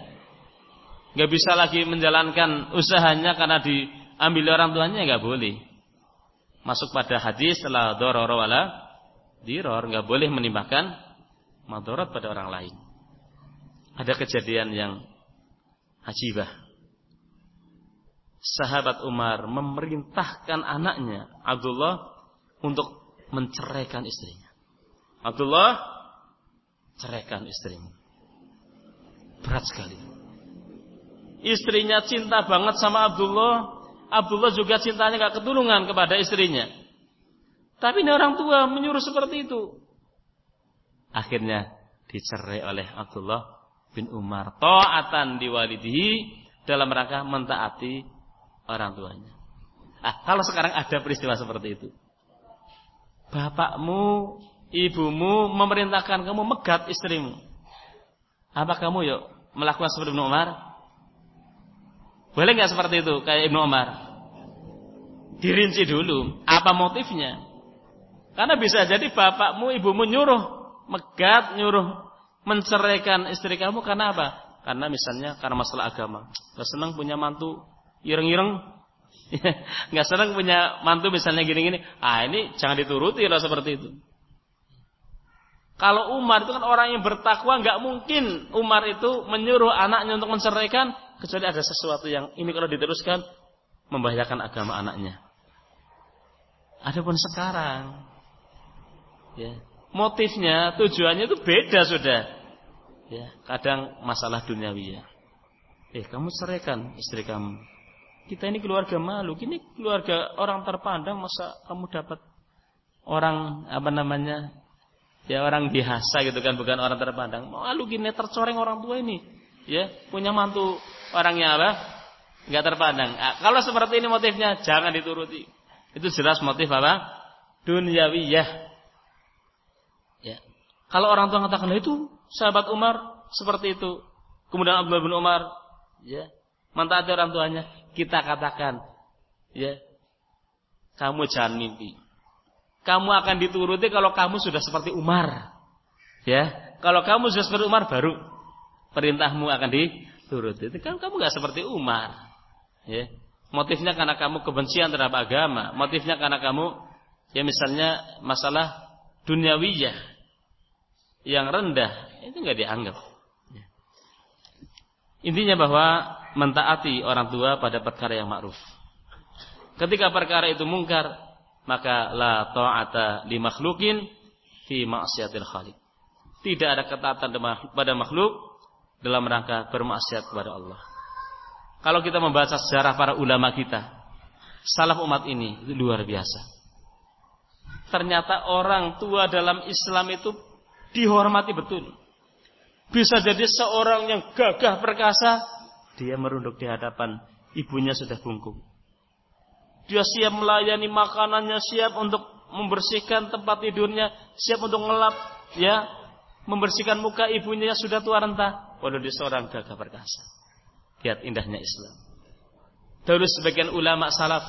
nggak bisa lagi menjalankan usahanya karena diambil orang tuanya nggak boleh. Masuk pada hadis setelah dororo wala diror nggak boleh menimbahkan madorot pada orang lain. Ada kejadian yang hajibah sahabat Umar memerintahkan anaknya Abdullah untuk menceraikan istrinya. Abdullah ceraikan istrinya. Berat sekali. Istrinya cinta banget sama Abdullah. Abdullah juga cintanya gak keturunan kepada istrinya. Tapi ini orang tua menyuruh seperti itu. Akhirnya dicerai oleh Abdullah bin Umar. Ta'atan diwalidihi dalam rangka mentaati orang tuanya. Ah, kalau sekarang ada peristiwa seperti itu. Bapakmu, ibumu memerintahkan kamu megat istrimu. Apa kamu yuk melakukan seperti Ibnu Umar? Boleh nggak seperti itu kayak Ibnu Umar? Dirinci dulu apa motifnya. Karena bisa jadi bapakmu, ibumu nyuruh megat, nyuruh menceraikan istri kamu karena apa? Karena misalnya karena masalah agama. Gak senang punya mantu ireng-ireng nggak senang punya mantu misalnya gini-gini. Ah ini jangan dituruti lah seperti itu. Kalau Umar itu kan orang yang bertakwa nggak mungkin Umar itu menyuruh anaknya untuk menceraikan kecuali ada sesuatu yang ini kalau diteruskan membahayakan agama anaknya. Adapun sekarang ya motifnya tujuannya itu beda sudah. Ya kadang masalah duniawi ya. Eh kamu ceraikan istri kamu kita ini keluarga malu, ini keluarga orang terpandang, masa kamu dapat orang apa namanya? Ya orang biasa gitu kan, bukan orang terpandang. Malu gini tercoreng orang tua ini. Ya, punya mantu orangnya apa? Enggak terpandang. Nah, kalau seperti ini motifnya jangan dituruti. Itu jelas motif apa? Dunyawiyah. Ya. Kalau orang tua mengatakan itu sahabat Umar seperti itu. Kemudian Abdullah bin Umar ya, mentaati orang tuanya kita katakan, ya, kamu jangan mimpi. Kamu akan dituruti kalau kamu sudah seperti Umar. Ya, kalau kamu sudah seperti Umar baru perintahmu akan dituruti. Itu kan kamu nggak seperti Umar. Ya. Motifnya karena kamu kebencian terhadap agama, motifnya karena kamu ya misalnya masalah duniawiyah yang rendah itu nggak dianggap. Ya. Intinya bahwa mentaati orang tua pada perkara yang ma'ruf. Ketika perkara itu mungkar, maka la ta'ata li makhlukin fi maksiatil khaliq. Tidak ada ketaatan pada makhluk dalam rangka bermaksiat kepada Allah. Kalau kita membaca sejarah para ulama kita, salaf umat ini luar biasa. Ternyata orang tua dalam Islam itu dihormati betul. Bisa jadi seorang yang gagah perkasa, dia merunduk di hadapan ibunya sudah bungkuk. Dia siap melayani makanannya, siap untuk membersihkan tempat tidurnya, siap untuk ngelap, ya, membersihkan muka ibunya yang sudah tua renta. Waduh dia seorang gagah perkasa. Lihat indahnya Islam. Terus sebagian ulama salaf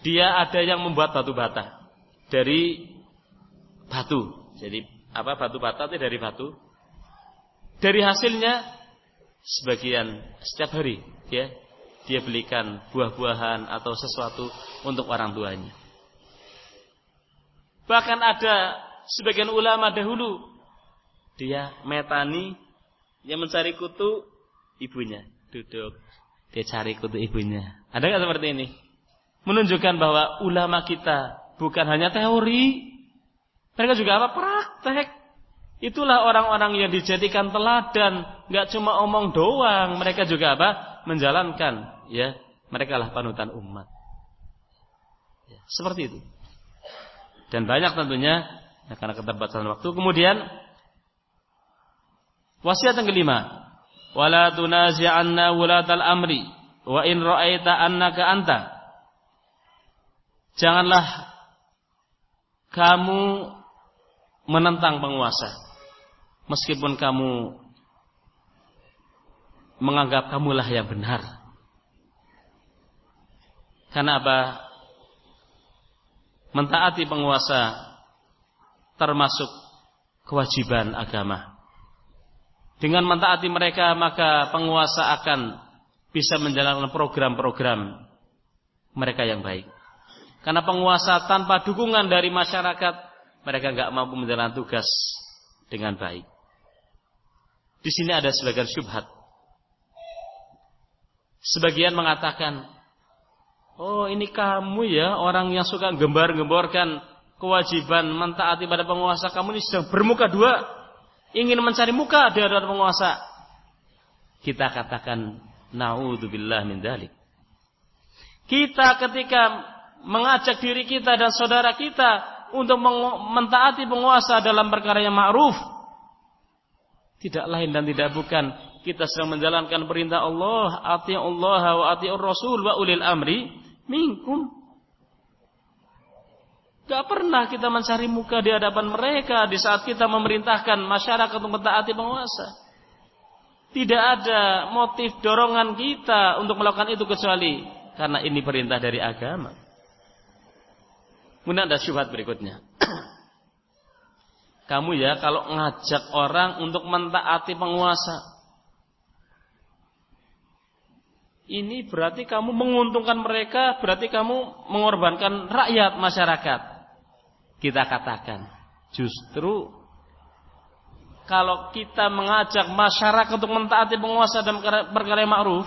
dia ada yang membuat batu bata dari batu jadi apa batu bata itu dari batu. Dari hasilnya sebagian setiap hari ya dia belikan buah-buahan atau sesuatu untuk orang tuanya. Bahkan ada sebagian ulama dahulu dia metani yang mencari kutu ibunya duduk dia cari kutu ibunya. Ada nggak seperti ini? Menunjukkan bahwa ulama kita bukan hanya teori, mereka juga apa? Praktek. Itulah orang-orang yang dijadikan teladan, nggak cuma omong doang, mereka juga apa? Menjalankan, ya. Mereka lah panutan umat. Ya, seperti itu. Dan banyak tentunya, ya, karena keterbatasan waktu. Kemudian wasiat yang kelima, wala tunazi'anna wulatal amri wa in ra'aita annaka anta. Janganlah kamu menentang penguasa. Meskipun kamu menganggap kamulah yang benar. Karena apa? Mentaati penguasa termasuk kewajiban agama. Dengan mentaati mereka maka penguasa akan bisa menjalankan program-program mereka yang baik. Karena penguasa tanpa dukungan dari masyarakat mereka nggak mampu menjalankan tugas dengan baik. Di sini ada sebagian syubhat. Sebagian mengatakan, oh ini kamu ya orang yang suka gembar-gemborkan kewajiban mentaati pada penguasa. Kamu ini sedang bermuka dua, ingin mencari muka di hadapan penguasa. Kita katakan, naudzubillah min dalik. Kita ketika mengajak diri kita dan saudara kita untuk mentaati penguasa dalam perkara yang ma'ruf. Tidak lain dan tidak bukan kita sedang menjalankan perintah Allah, ati Allah wa ati Rasul wa ulil amri minkum. Gak pernah kita mencari muka di hadapan mereka di saat kita memerintahkan masyarakat untuk mentaati penguasa. Tidak ada motif dorongan kita untuk melakukan itu kecuali karena ini perintah dari agama. Kemudian ada syubhat berikutnya. Kamu ya kalau ngajak orang untuk mentaati penguasa. Ini berarti kamu menguntungkan mereka, berarti kamu mengorbankan rakyat masyarakat. Kita katakan, justru kalau kita mengajak masyarakat untuk mentaati penguasa dan perkara yang ma'ruf,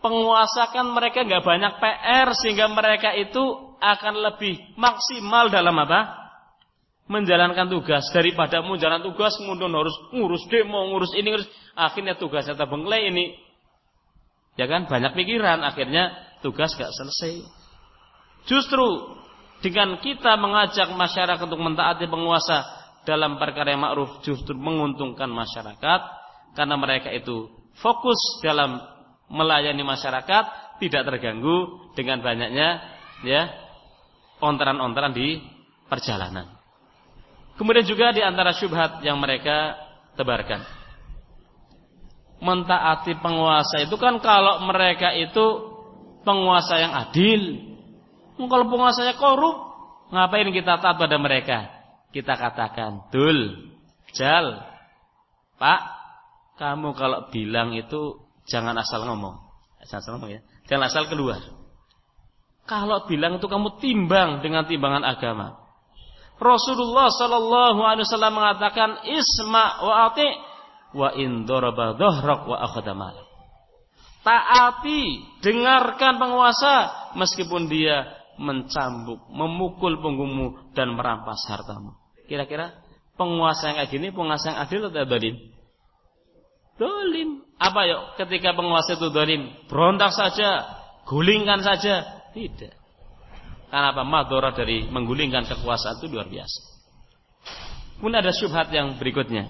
penguasa kan mereka nggak banyak PR sehingga mereka itu akan lebih maksimal dalam apa? Menjalankan tugas daripada menjalankan tugas kemudian harus ngurus demo, ngurus ini, ngurus akhirnya tugasnya terbengkelai ini. Ya kan banyak pikiran akhirnya tugas gak selesai. Justru dengan kita mengajak masyarakat untuk mentaati penguasa dalam perkara yang ma'ruf justru menguntungkan masyarakat karena mereka itu fokus dalam melayani masyarakat tidak terganggu dengan banyaknya ya ontaran-ontaran di perjalanan. Kemudian juga di antara syubhat yang mereka tebarkan. Mentaati penguasa itu kan kalau mereka itu penguasa yang adil. Kalau penguasanya korup, ngapain kita taat pada mereka? Kita katakan, dul, jal, pak, kamu kalau bilang itu jangan asal ngomong. Jangan asal ngomong ya. Jangan asal keluar. Kalau bilang itu kamu timbang dengan timbangan agama. Rasulullah sallallahu alaihi wasallam mengatakan isma wa ati wa in daraba dhahrak wa akhadha malak. Taati, dengarkan penguasa meskipun dia mencambuk, memukul punggungmu dan merampas hartamu. Kira-kira penguasa yang kayak gini penguasa yang adil atau dolim? Dolim. Apa yuk ketika penguasa itu dolim? Berontak saja, gulingkan saja. Tidak. Karena apa? Madorah dari menggulingkan kekuasaan itu luar biasa. Kemudian ada syubhat yang berikutnya.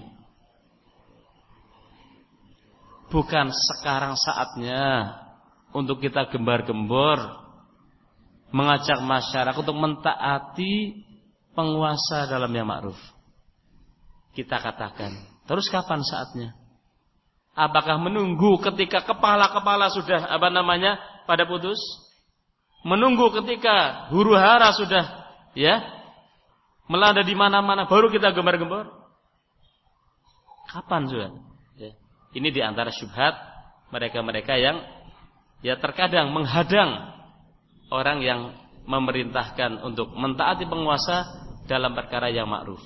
Bukan sekarang saatnya untuk kita gembar-gembor mengajak masyarakat untuk mentaati penguasa dalam yang ma'ruf. Kita katakan, terus kapan saatnya? Apakah menunggu ketika kepala-kepala sudah apa namanya pada putus? Menunggu ketika huru hara sudah ya melanda di mana-mana baru kita gembar-gembor? Kapan sudah? Ya. Ini di antara syubhat mereka-mereka yang ya terkadang menghadang orang yang memerintahkan untuk mentaati penguasa dalam perkara yang ma'ruf.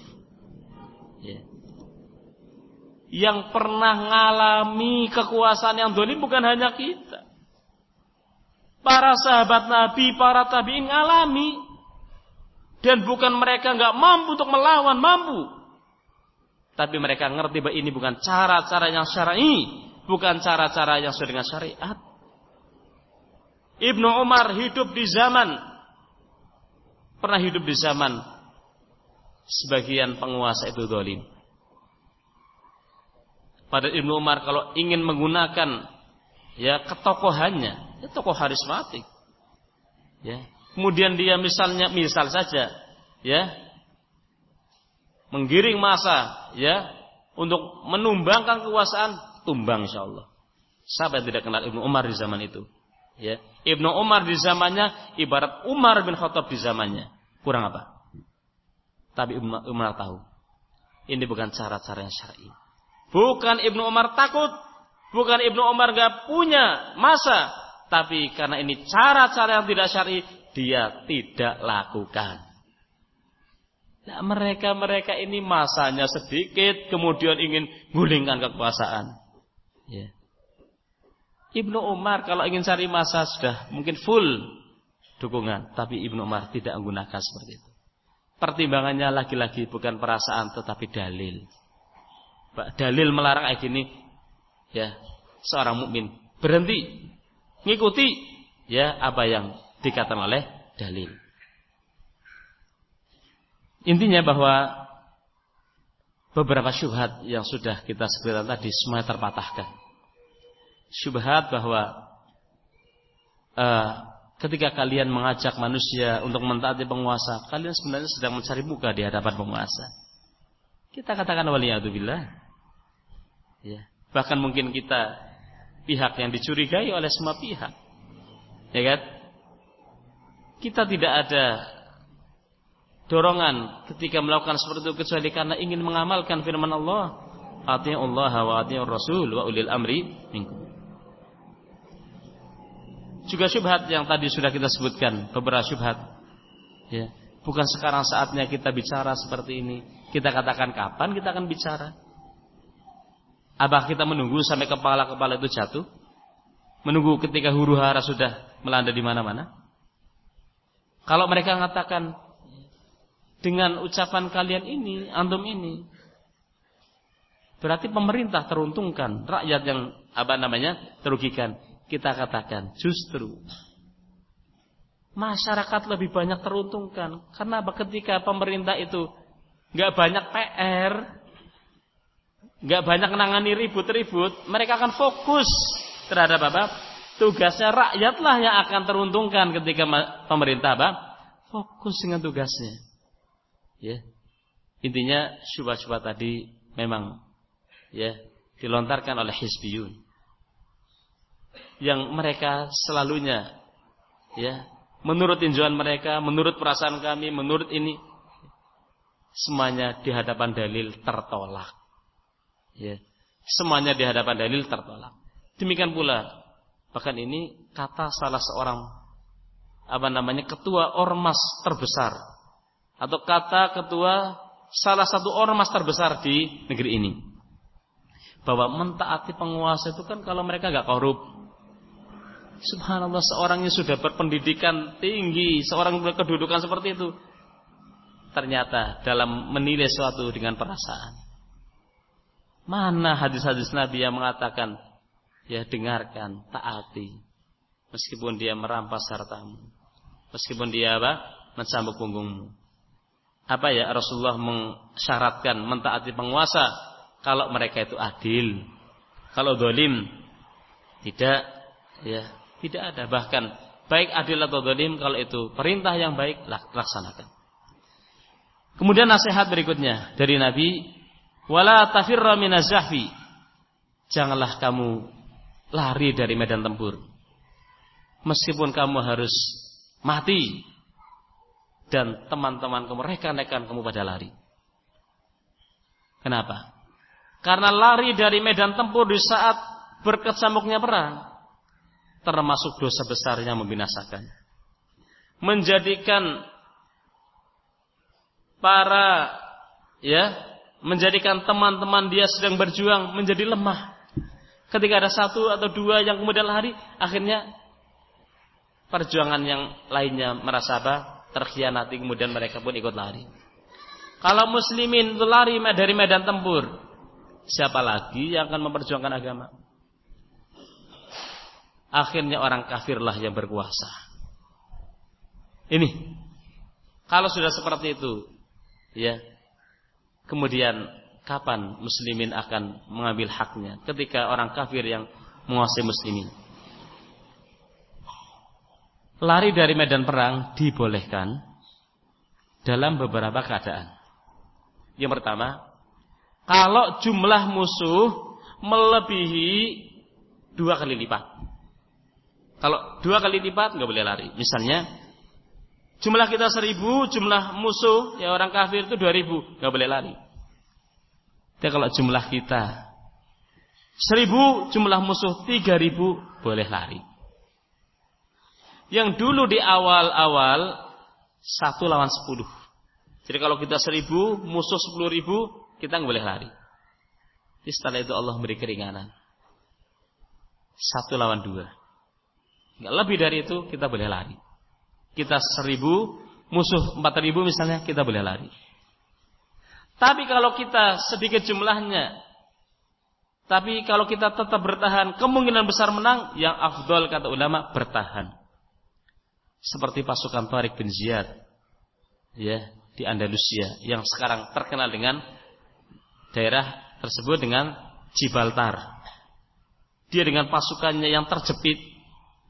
Ya. Yang pernah mengalami kekuasaan yang dolim bukan hanya kita. Para sahabat Nabi, para tabiin ngalami. Dan bukan mereka nggak mampu untuk melawan, mampu. Tapi mereka ngerti bahwa ini bukan cara-cara yang syar'i, bukan cara-cara yang sesuai dengan syariat. Ibnu Umar hidup di zaman pernah hidup di zaman sebagian penguasa itu dolim. Pada Ibnu Umar kalau ingin menggunakan ya ketokohannya, Ya, tokoh harismatik. Ya. Kemudian dia misalnya misal saja ya menggiring masa ya untuk menumbangkan kekuasaan tumbang insyaallah. Siapa yang tidak kenal Ibnu Umar di zaman itu? Ya. Ibnu Umar di zamannya ibarat Umar bin Khattab di zamannya. Kurang apa? Tapi Ibnu Umar tahu. Ini bukan cara-cara yang syar'i. Bukan Ibnu Umar takut, bukan Ibnu Umar gak punya masa, tapi karena ini cara-cara yang tidak syar'i, dia tidak lakukan. Nah, mereka-mereka ini masanya sedikit, kemudian ingin gulingkan kekuasaan. Ya. Ibnu Umar kalau ingin cari masa sudah mungkin full dukungan, tapi Ibnu Umar tidak menggunakan seperti itu. Pertimbangannya lagi-lagi bukan perasaan tetapi dalil. Dalil melarang kayak ya seorang mukmin berhenti ngikuti ya apa yang dikatakan oleh dalil. Intinya bahwa beberapa syubhat yang sudah kita sebutkan tadi semua terpatahkan. Syubhat bahwa uh, ketika kalian mengajak manusia untuk mentaati penguasa, kalian sebenarnya sedang mencari muka di hadapan penguasa. Kita katakan waliyadzubillah. Ya, bahkan mungkin kita pihak yang dicurigai oleh semua pihak. Ya kan? Kita tidak ada dorongan ketika melakukan seperti itu kecuali karena ingin mengamalkan firman Allah, "Atii'u Allah wa atii'ur Rasul wa ulil amri minkum." Juga syubhat yang tadi sudah kita sebutkan, beberapa syubhat. Ya, bukan sekarang saatnya kita bicara seperti ini. Kita katakan kapan kita akan bicara? Apa kita menunggu sampai kepala-kepala itu jatuh? Menunggu ketika huru hara sudah melanda di mana-mana? Kalau mereka mengatakan dengan ucapan kalian ini, antum ini, berarti pemerintah teruntungkan, rakyat yang apa namanya terugikan. Kita katakan justru masyarakat lebih banyak teruntungkan. Karena ketika pemerintah itu nggak banyak PR, nggak banyak menangani ribut-ribut, mereka akan fokus terhadap apa? Tugasnya rakyatlah yang akan teruntungkan ketika pemerintah apa? Fokus dengan tugasnya. Ya. Intinya syubhat-syubhat tadi memang ya dilontarkan oleh hizbiyun. Yang mereka selalunya ya menurut tinjauan mereka, menurut perasaan kami, menurut ini semuanya di hadapan dalil tertolak. Ya. Semuanya di hadapan dalil tertolak. Demikian pula bahkan ini kata salah seorang apa namanya ketua ormas terbesar atau kata ketua salah satu ormas terbesar di negeri ini. Bahwa mentaati penguasa itu kan kalau mereka nggak korup. Subhanallah seorang yang sudah berpendidikan tinggi, seorang berkedudukan seperti itu. Ternyata dalam menilai sesuatu dengan perasaan. Mana hadis-hadis Nabi yang mengatakan ya dengarkan, taati. Meskipun dia merampas hartamu. Meskipun dia apa? Mencambuk punggungmu. Apa ya Rasulullah mensyaratkan mentaati penguasa kalau mereka itu adil. Kalau dolim tidak ya tidak ada bahkan baik adil atau dolim kalau itu perintah yang baik laksanakan. Kemudian nasihat berikutnya dari Nabi wala tafirra minazahfi janganlah kamu lari dari medan tempur meskipun kamu harus mati dan teman-teman kamu rekan-rekan kamu pada lari. Kenapa? Karena lari dari medan tempur di saat berkecamuknya perang termasuk dosa besar yang membinasakan. Menjadikan para ya, menjadikan teman-teman dia sedang berjuang menjadi lemah. Ketika ada satu atau dua yang kemudian lari, akhirnya perjuangan yang lainnya merasa apa? terkhianati kemudian mereka pun ikut lari. Kalau muslimin itu lari dari medan tempur, siapa lagi yang akan memperjuangkan agama? Akhirnya orang kafirlah yang berkuasa. Ini kalau sudah seperti itu, ya. Kemudian kapan muslimin akan mengambil haknya ketika orang kafir yang menguasai muslimin? lari dari medan perang dibolehkan dalam beberapa keadaan. Yang pertama, kalau jumlah musuh melebihi dua kali lipat. Kalau dua kali lipat nggak boleh lari. Misalnya, jumlah kita seribu, jumlah musuh ya orang kafir itu dua ribu, nggak boleh lari. Tapi kalau jumlah kita seribu, jumlah musuh tiga ribu, boleh lari. Yang dulu di awal-awal satu lawan sepuluh. Jadi kalau kita seribu, musuh sepuluh ribu, kita nggak boleh lari. Jadi setelah itu Allah memberi keringanan. Satu lawan dua. Nggak lebih dari itu kita boleh lari. Kita seribu, musuh empat ribu misalnya kita boleh lari. Tapi kalau kita sedikit jumlahnya, tapi kalau kita tetap bertahan, kemungkinan besar menang, yang afdol kata ulama bertahan seperti pasukan Tariq bin Ziyad ya di Andalusia yang sekarang terkenal dengan daerah tersebut dengan Gibraltar. Dia dengan pasukannya yang terjepit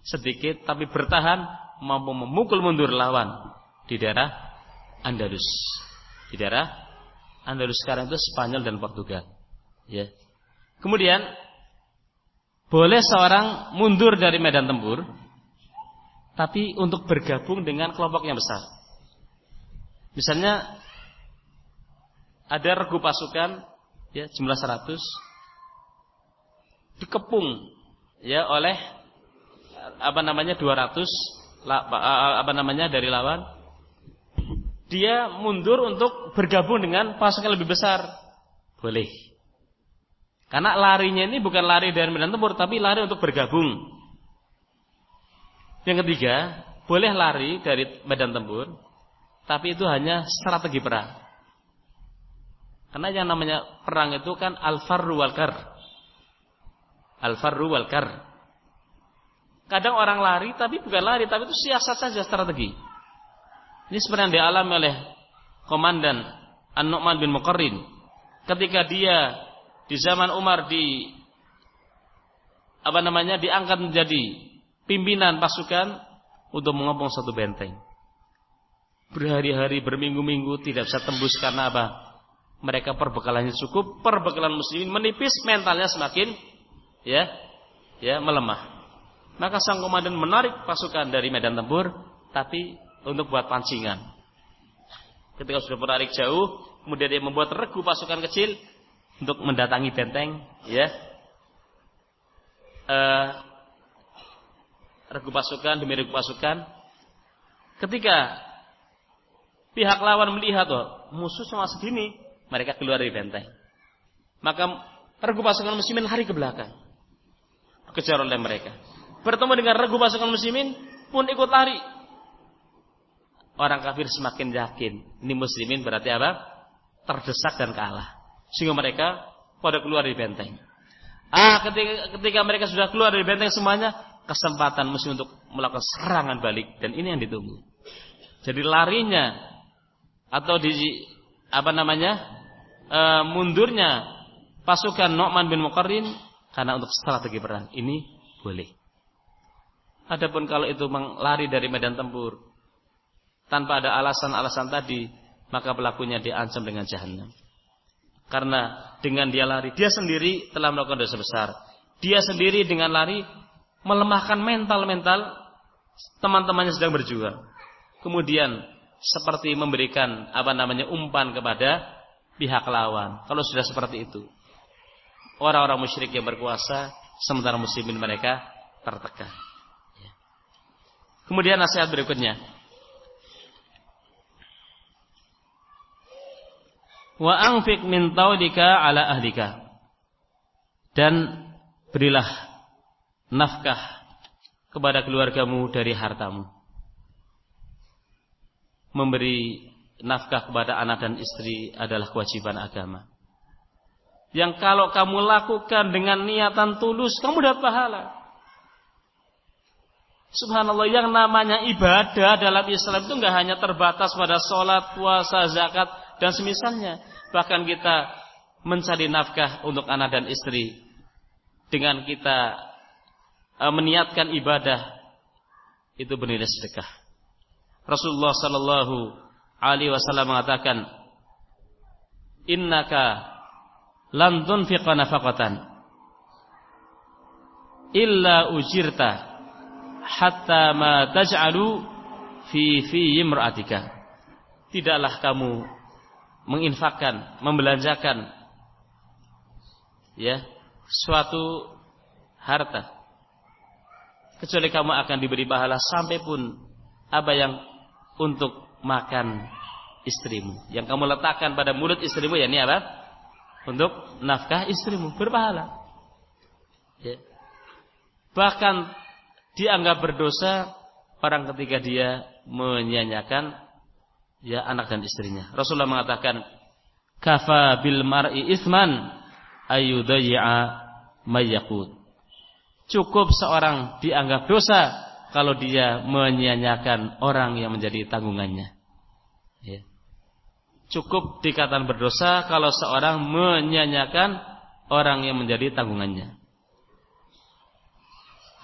sedikit tapi bertahan mampu memukul mundur lawan di daerah Andalus. Di daerah Andalus sekarang itu Spanyol dan Portugal. Ya. Kemudian boleh seorang mundur dari medan tempur tapi untuk bergabung dengan kelompok yang besar. Misalnya ada regu pasukan ya jumlah 100 dikepung ya oleh apa namanya 200 apa namanya dari lawan dia mundur untuk bergabung dengan pasukan lebih besar boleh karena larinya ini bukan lari dari medan tempur tapi lari untuk bergabung yang ketiga, boleh lari dari medan tempur, tapi itu hanya strategi perang. Karena yang namanya perang itu kan al-farru wal kar. Al-farru wal kar. Kadang orang lari tapi bukan lari, tapi itu siasat saja strategi. Ini yang dialami oleh komandan An-Nu'man bin Muqarrin. Ketika dia di zaman Umar di apa namanya diangkat menjadi pimpinan pasukan untuk mengepung satu benteng. Berhari-hari, berminggu-minggu tidak bisa tembus karena apa? Mereka perbekalannya cukup, perbekalan muslimin menipis, mentalnya semakin ya, ya melemah. Maka sang komandan menarik pasukan dari medan tempur, tapi untuk buat pancingan. Ketika sudah menarik jauh, kemudian dia membuat regu pasukan kecil untuk mendatangi benteng, ya. Uh, regu pasukan demi regu pasukan. Ketika pihak lawan melihat oh, musuh cuma segini, mereka keluar dari benteng. Maka regu pasukan muslimin lari ke belakang. Kejar oleh mereka. Bertemu dengan regu pasukan muslimin pun ikut lari. Orang kafir semakin yakin. Ini muslimin berarti apa? Terdesak dan kalah. Sehingga mereka pada keluar dari benteng. Ah, ketika, ketika mereka sudah keluar dari benteng semuanya, kesempatan muslim untuk melakukan serangan balik dan ini yang ditunggu. Jadi larinya atau di apa namanya e, mundurnya pasukan Nu'man bin Muqarrin karena untuk strategi perang ini boleh. Adapun kalau itu lari dari medan tempur tanpa ada alasan-alasan tadi, maka pelakunya diancam dengan jahanam. Karena dengan dia lari, dia sendiri telah melakukan dosa besar. Dia sendiri dengan lari melemahkan mental-mental teman-temannya sedang berjuang. Kemudian seperti memberikan apa namanya umpan kepada pihak lawan. Kalau sudah seperti itu, orang-orang musyrik yang berkuasa sementara muslimin mereka tertekan. Kemudian nasihat berikutnya. Wa anfiq min taudika ala ahlika. Dan berilah nafkah kepada keluargamu dari hartamu. Memberi nafkah kepada anak dan istri adalah kewajiban agama yang kalau kamu lakukan dengan niatan tulus, kamu dapat pahala. Subhanallah, yang namanya ibadah dalam Islam itu nggak hanya terbatas pada sholat, puasa, zakat, dan semisalnya. Bahkan kita mencari nafkah untuk anak dan istri. Dengan kita e, meniatkan ibadah, itu bernilai sedekah. Rasulullah Sallallahu Alaihi Wasallam mengatakan, Innaka lan tunfiqa illa ujirta hatta ma taj'alu fi fi imra'atika tidaklah kamu menginfakkan membelanjakan ya suatu harta kecuali kamu akan diberi pahala sampai pun apa yang untuk makan istrimu yang kamu letakkan pada mulut istrimu ya ini apa untuk nafkah istrimu berpahala. Ya. Bahkan dianggap berdosa orang ketika dia menyanyikan ya anak dan istrinya. Rasulullah mengatakan, "Kafa bil mar'i ithman ayudayya mayyakut." Cukup seorang dianggap dosa kalau dia menyanyikan orang yang menjadi tanggungannya. Ya. Cukup dikatakan berdosa kalau seorang menyanyikan orang yang menjadi tanggungannya.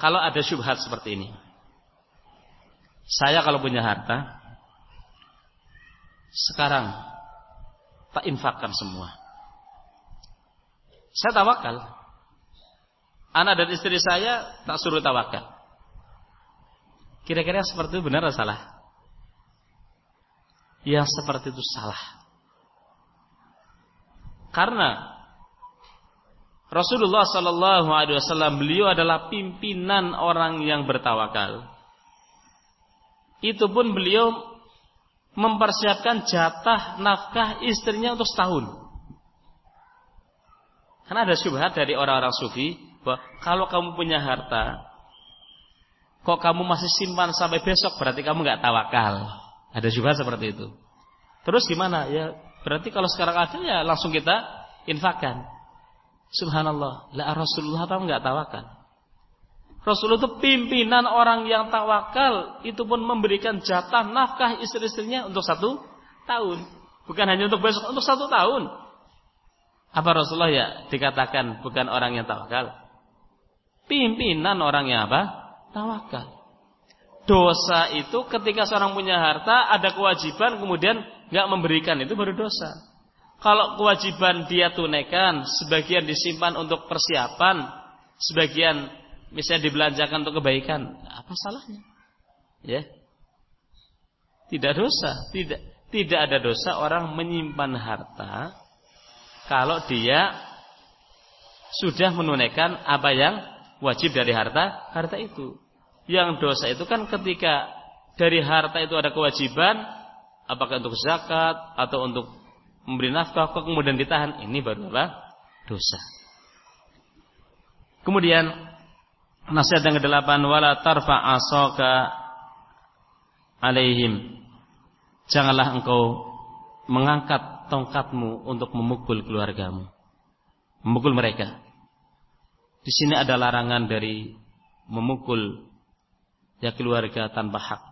Kalau ada syubhat seperti ini. Saya kalau punya harta, sekarang tak infakkan semua. Saya tawakal. Anak dan istri saya tak suruh tawakal. Kira-kira seperti itu benar atau salah? yang seperti itu salah. Karena Rasulullah Sallallahu Alaihi Wasallam beliau adalah pimpinan orang yang bertawakal. Itu pun beliau mempersiapkan jatah nafkah istrinya untuk setahun. Karena ada syubhat dari orang-orang sufi bahwa kalau kamu punya harta, kok kamu masih simpan sampai besok berarti kamu nggak tawakal. Ada juga seperti itu. Terus gimana? Ya berarti kalau sekarang ada ya langsung kita infakkan. Subhanallah. La Rasulullah tahu nggak tawakal. Rasulullah itu pimpinan orang yang tawakal itu pun memberikan jatah nafkah istri-istrinya untuk satu tahun. Bukan hanya untuk besok, untuk satu tahun. Apa Rasulullah ya dikatakan bukan orang yang tawakal? Pimpinan orang yang apa? Tawakal dosa itu ketika seorang punya harta ada kewajiban kemudian nggak memberikan itu baru dosa. Kalau kewajiban dia tunaikan, sebagian disimpan untuk persiapan, sebagian misalnya dibelanjakan untuk kebaikan, apa salahnya? Ya. Tidak dosa, tidak tidak ada dosa orang menyimpan harta kalau dia sudah menunaikan apa yang wajib dari harta harta itu. Yang dosa itu kan ketika dari harta itu ada kewajiban, apakah untuk zakat atau untuk memberi nafkah kok kemudian ditahan, ini baru apa? Dosa. Kemudian nasihat yang kedelapan wala tarfa asaka alaihim. Janganlah engkau mengangkat tongkatmu untuk memukul keluargamu. Memukul mereka. Di sini ada larangan dari memukul ya keluarga tanpa hak.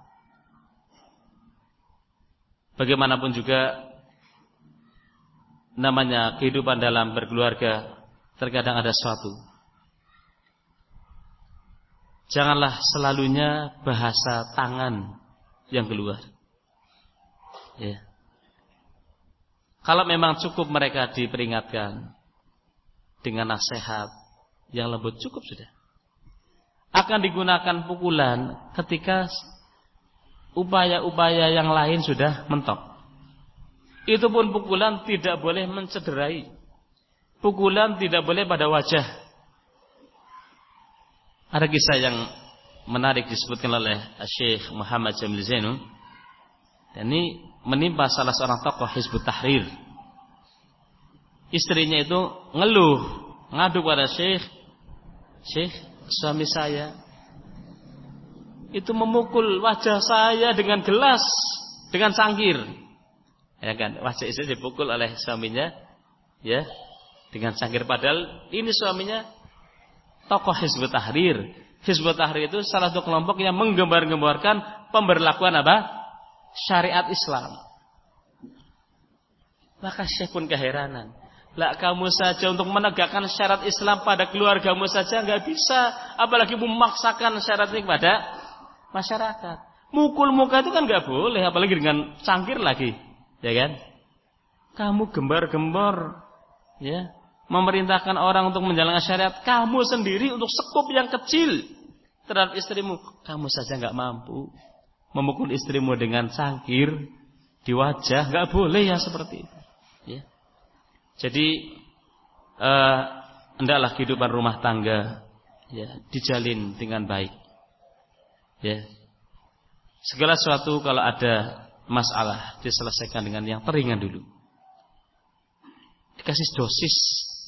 Bagaimanapun juga namanya kehidupan dalam berkeluarga terkadang ada suatu. Janganlah selalunya bahasa tangan yang keluar. Ya. Kalau memang cukup mereka diperingatkan dengan nasihat yang lembut cukup sudah. Akan digunakan pukulan ketika upaya-upaya yang lain sudah mentok. Itu pun pukulan tidak boleh mencederai. Pukulan tidak boleh pada wajah. Ada kisah yang menarik disebutkan oleh Syekh Muhammad Jamil Zainul. Dan ini menimpa salah seorang tokoh Hizbut Tahrir. Istrinya itu ngeluh, ngadu pada Syekh, Syekh, suami saya itu memukul wajah saya dengan gelas, dengan cangkir. Ya kan, wajah istri dipukul oleh suaminya, ya, dengan cangkir. Padahal ini suaminya tokoh Hizbut Tahrir. Hizbut Tahrir itu salah satu kelompok yang menggembar-gemborkan pemberlakuan apa? syariat Islam. Maka Syekh pun keheranan. Lah kamu saja untuk menegakkan syarat Islam pada keluargamu saja nggak bisa, apalagi memaksakan syarat ini kepada masyarakat. Mukul muka itu kan nggak boleh, apalagi dengan cangkir lagi, ya kan? Kamu gembar-gembor, ya, memerintahkan orang untuk menjalankan syariat, kamu sendiri untuk sekup yang kecil terhadap istrimu, kamu saja nggak mampu memukul istrimu dengan cangkir di wajah, nggak boleh ya seperti itu. Ya. Jadi uh, hendaklah kehidupan rumah tangga ya dijalin dengan baik. Ya. Segala sesuatu kalau ada masalah diselesaikan dengan yang teringan dulu. Dikasih dosis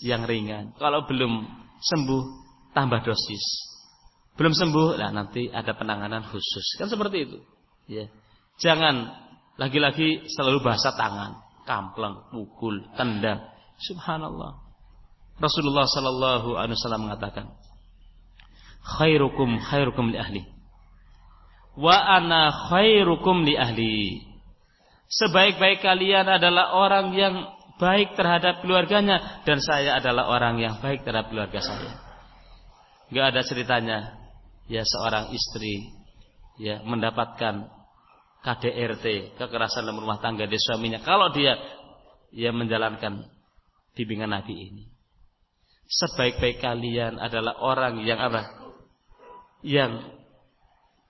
yang ringan. Kalau belum sembuh tambah dosis. Belum sembuh, nah nanti ada penanganan khusus. Kan seperti itu. Ya. Jangan lagi-lagi selalu bahasa tangan, kampleng, pukul, tendang. Subhanallah. Rasulullah sallallahu alaihi wasallam mengatakan, "Khairukum khairukum li ahli." Wa ana khairukum li ahli. Sebaik-baik kalian adalah orang yang baik terhadap keluarganya dan saya adalah orang yang baik terhadap keluarga saya. Gak ada ceritanya ya seorang istri ya mendapatkan KDRT kekerasan dalam rumah tangga di suaminya kalau dia ya menjalankan bimbingan Nabi ini sebaik-baik kalian adalah orang yang apa yang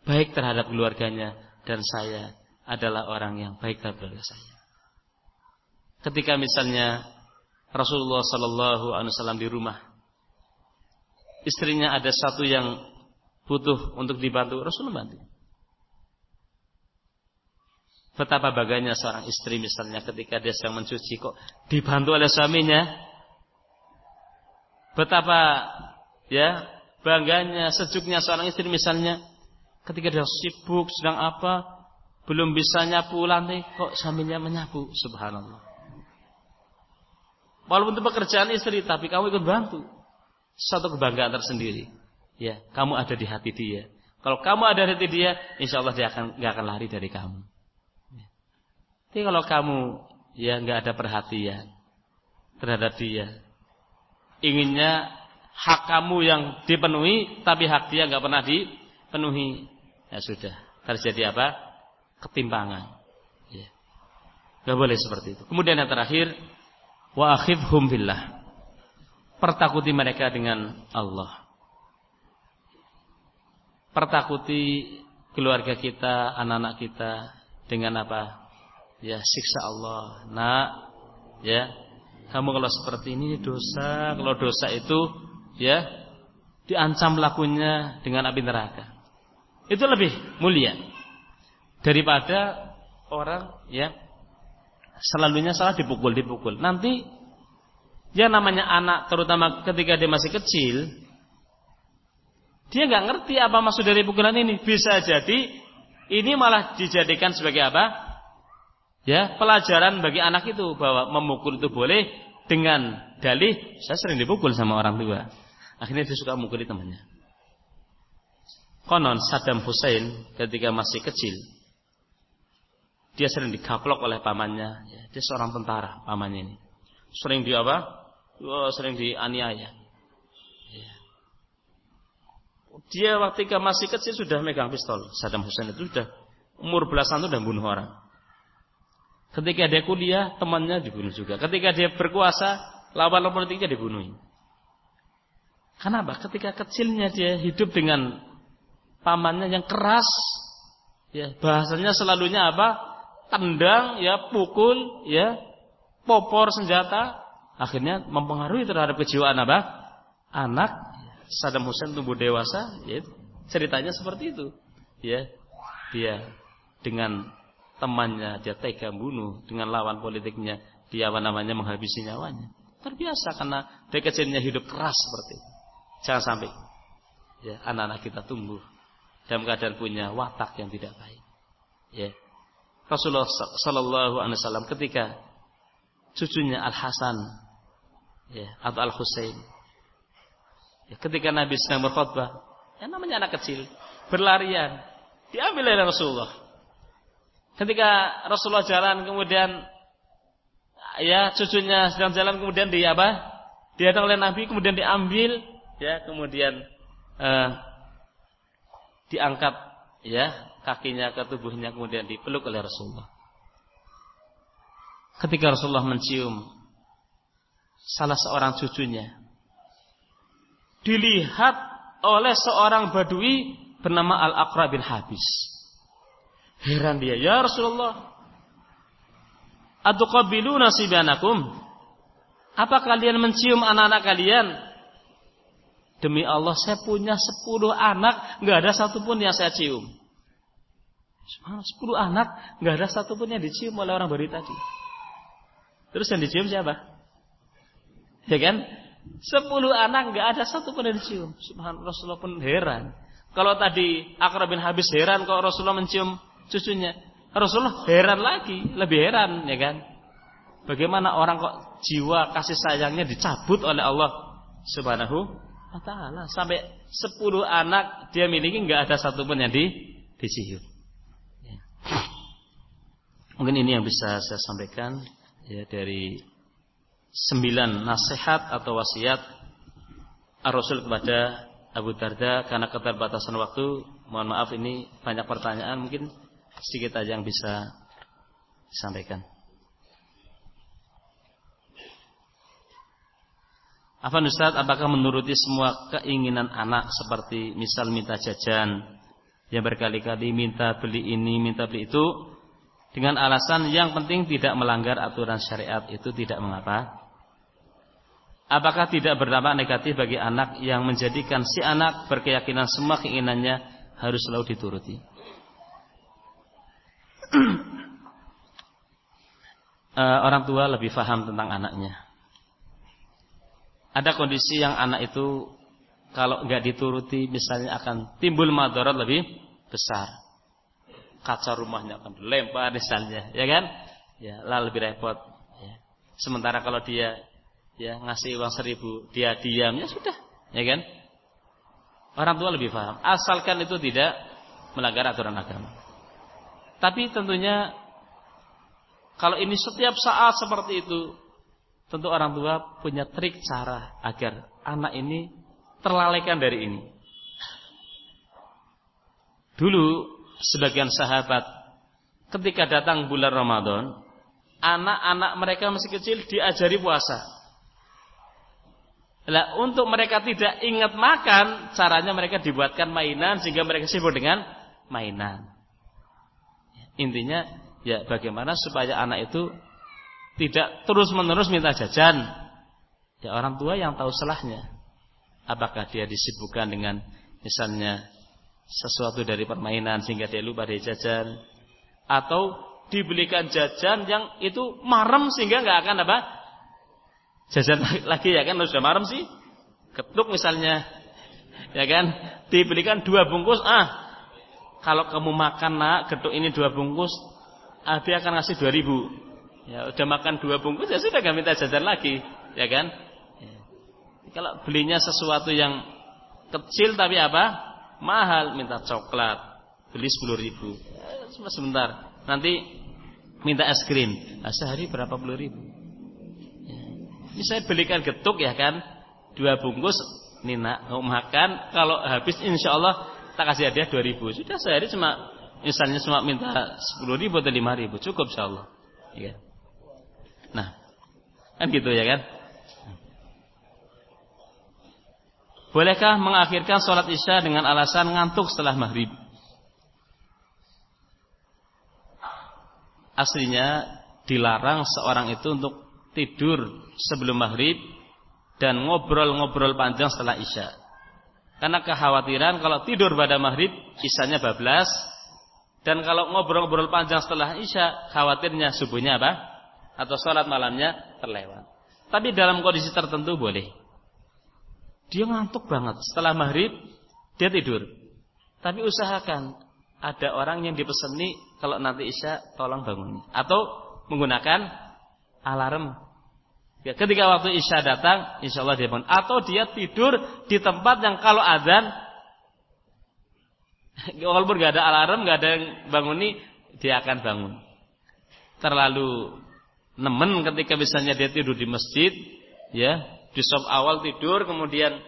baik terhadap keluarganya dan saya adalah orang yang baik saya ketika misalnya Rasulullah Sallallahu Alaihi Wasallam di rumah istrinya ada satu yang butuh untuk dibantu, Rasul membantu. Betapa bagainya seorang istri misalnya ketika dia sedang mencuci kok dibantu oleh suaminya. Betapa ya bangganya, sejuknya seorang istri misalnya ketika dia sibuk sedang apa belum bisa nyapu lantai kok suaminya menyapu subhanallah. Walaupun itu pekerjaan istri tapi kamu ikut bantu. Satu kebanggaan tersendiri. Ya, kamu ada di hati dia. Kalau kamu ada di hati dia, insya Allah dia akan nggak akan lari dari kamu. Ya. Tapi kalau kamu ya nggak ada perhatian terhadap dia, inginnya hak kamu yang dipenuhi, tapi hak dia nggak pernah dipenuhi, ya sudah terjadi apa? Ketimpangan. Ya. Gak boleh seperti itu. Kemudian yang terakhir, wa akhifhum billah. Pertakuti mereka dengan Allah pertakuti keluarga kita, anak-anak kita dengan apa? Ya, siksa Allah. Nak, ya. Kamu kalau seperti ini dosa, kalau dosa itu ya diancam lakunya dengan api neraka. Itu lebih mulia daripada orang ya selalunya salah dipukul-dipukul. Nanti yang namanya anak terutama ketika dia masih kecil dia nggak ngerti apa maksud dari pukulan ini. Bisa jadi ini malah dijadikan sebagai apa? Ya, pelajaran bagi anak itu bahwa memukul itu boleh dengan dalih saya sering dipukul sama orang tua. Akhirnya dia suka mukuli temannya. Konon Saddam Hussein ketika masih kecil dia sering dikaplok oleh pamannya. Ya, dia seorang tentara pamannya ini. Sering di apa? Oh, sering dianiaya. Ya. Dia ketika masih kecil sudah megang pistol. Saddam Hussein itu sudah umur belasan itu sudah bunuh orang. Ketika dia kuliah, temannya dibunuh juga. Ketika dia berkuasa, lawan-lawan politiknya dibunuh. Kenapa? Ketika kecilnya dia hidup dengan pamannya yang keras, ya bahasanya selalunya apa? Tendang, ya pukul, ya popor senjata, akhirnya mempengaruhi terhadap kejiwaan apa? Anak Saddam Hussein tumbuh dewasa, ya, ceritanya seperti itu. Ya, dia dengan temannya dia tega bunuh, dengan lawan politiknya dia apa namanya menghabisi nyawanya. Terbiasa karena kecilnya hidup keras seperti itu. Jangan sampai ya anak-anak kita tumbuh dalam keadaan punya watak yang tidak baik. Ya, Rasulullah Sallallahu Alaihi Wasallam ketika cucunya Al Hasan ya, atau Al Husain ya, ketika Nabi sedang berkhutbah yang namanya anak kecil berlarian diambil oleh Rasulullah. Ketika Rasulullah jalan kemudian ya cucunya sedang jalan kemudian di apa? Dihatang oleh Nabi kemudian diambil ya kemudian uh, diangkat ya kakinya ke tubuhnya kemudian dipeluk oleh Rasulullah. Ketika Rasulullah mencium salah seorang cucunya, dilihat oleh seorang badui bernama Al-Aqra bin Habis. Heran dia, "Ya Rasulullah, atuqabbiluna sibanakum?" Apa kalian mencium anak-anak kalian? Demi Allah saya punya sepuluh anak, nggak ada satupun yang saya cium. Sepuluh anak, nggak ada satupun yang dicium oleh orang baru tadi. Terus yang dicium siapa? Ya kan? Sepuluh anak nggak ada satupun yang dicium. Subhanallah Rasulullah pun heran. Kalau tadi Akrab bin Habis heran kalau Rasulullah mencium cucunya. Rasulullah heran lagi, lebih heran ya kan? Bagaimana orang kok jiwa kasih sayangnya dicabut oleh Allah Subhanahu wa taala sampai sepuluh anak dia miliki nggak ada satupun yang di dicium. Mungkin ini yang bisa saya sampaikan ya dari sembilan nasihat atau wasiat Ar-Rasul kepada Abu Darda karena keterbatasan waktu. Mohon maaf ini banyak pertanyaan mungkin sedikit aja yang bisa disampaikan. Apa Ustaz, apakah menuruti semua keinginan anak seperti misal minta jajan, yang berkali-kali minta beli ini, minta beli itu, dengan alasan yang penting tidak melanggar aturan syariat itu tidak mengapa. Apakah tidak berdampak negatif bagi anak yang menjadikan si anak berkeyakinan semua keinginannya harus selalu dituruti? uh, orang tua lebih paham tentang anaknya. Ada kondisi yang anak itu kalau nggak dituruti misalnya akan timbul madarat lebih besar kaca rumahnya akan dilempar misalnya, ya kan? Ya, lah lebih repot. Ya. Sementara kalau dia ya ngasih uang seribu, dia diam, ya sudah, ya kan? Orang tua lebih paham. Asalkan itu tidak melanggar aturan agama. Tapi tentunya kalau ini setiap saat seperti itu, tentu orang tua punya trik cara agar anak ini terlalaikan dari ini. Dulu sebagian sahabat ketika datang bulan Ramadan, anak-anak mereka masih kecil diajari puasa. Lah untuk mereka tidak ingat makan, caranya mereka dibuatkan mainan sehingga mereka sibuk dengan mainan. Intinya ya bagaimana supaya anak itu tidak terus-menerus minta jajan. Ya orang tua yang tahu salahnya. Apakah dia disibukkan dengan misalnya sesuatu dari permainan sehingga dia lupa dia jajan. Atau dibelikan jajan yang itu marem sehingga nggak akan apa? Jajan lagi ya kan? Sudah marem sih. Ketuk misalnya. Ya kan? Dibelikan dua bungkus ah. Kalau kamu makan nak getuk ini dua bungkus ah, dia akan ngasih dua ribu. Ya udah makan dua bungkus ya sudah gak minta jajan lagi. Ya kan? Ya. kalau belinya sesuatu yang kecil tapi apa mahal minta coklat. Beli sepuluh ribu. Cuma sebentar. Nanti minta es krim. Nah, sehari berapa puluh ribu? Ya. ini saya belikan getuk ya kan? Dua bungkus Nina mau makan. Kalau habis insya Allah tak kasih hadiah dua ribu. Sudah sehari cuma misalnya cuma minta sepuluh ribu atau lima ribu. Cukup insya Allah ya. nah kan gitu ya kan Bolehkah mengakhirkan sholat isya dengan alasan ngantuk setelah maghrib? Aslinya dilarang seorang itu untuk tidur sebelum maghrib dan ngobrol-ngobrol panjang setelah isya. Karena kekhawatiran kalau tidur pada maghrib, isyanya bablas. Dan kalau ngobrol-ngobrol panjang setelah isya, khawatirnya subuhnya apa? Atau sholat malamnya terlewat. Tapi dalam kondisi tertentu boleh. Dia ngantuk banget. Setelah maghrib, dia tidur. Tapi usahakan. Ada orang yang dipeseni kalau nanti isya tolong bangun. Atau menggunakan alarm Ya, ketika waktu Isya datang, insya Allah dia bangun. Atau dia tidur di tempat yang kalau azan, walaupun gak ada alarm, gak ada yang banguni, dia akan bangun. Terlalu nemen ketika misalnya dia tidur di masjid, ya, di sop awal tidur, kemudian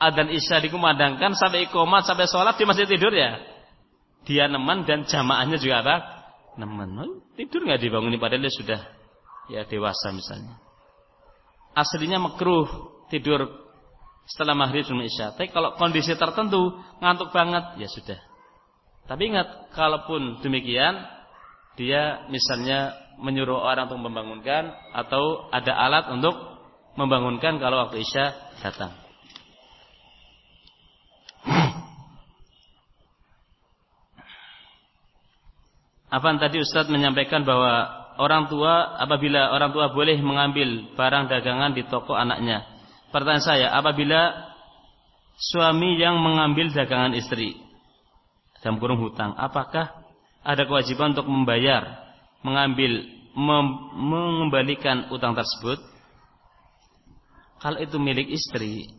adzan Isya dikumandangkan sampai ikomat sampai sholat dia masih tidur ya. Dia nemen dan jamaahnya juga apa? Nemen. Tidur nggak dibanguni padahal dia sudah ya dewasa misalnya aslinya makruh tidur setelah maghrib sebelum isya. Tapi kalau kondisi tertentu ngantuk banget ya sudah. Tapi ingat kalaupun demikian dia misalnya menyuruh orang untuk membangunkan atau ada alat untuk membangunkan kalau waktu isya datang. Apa tadi Ustadz menyampaikan bahwa orang tua apabila orang tua boleh mengambil barang dagangan di toko anaknya. Pertanyaan saya, apabila suami yang mengambil dagangan istri dalam kurung hutang, apakah ada kewajiban untuk membayar, mengambil, mem mengembalikan utang tersebut? Kalau itu milik istri,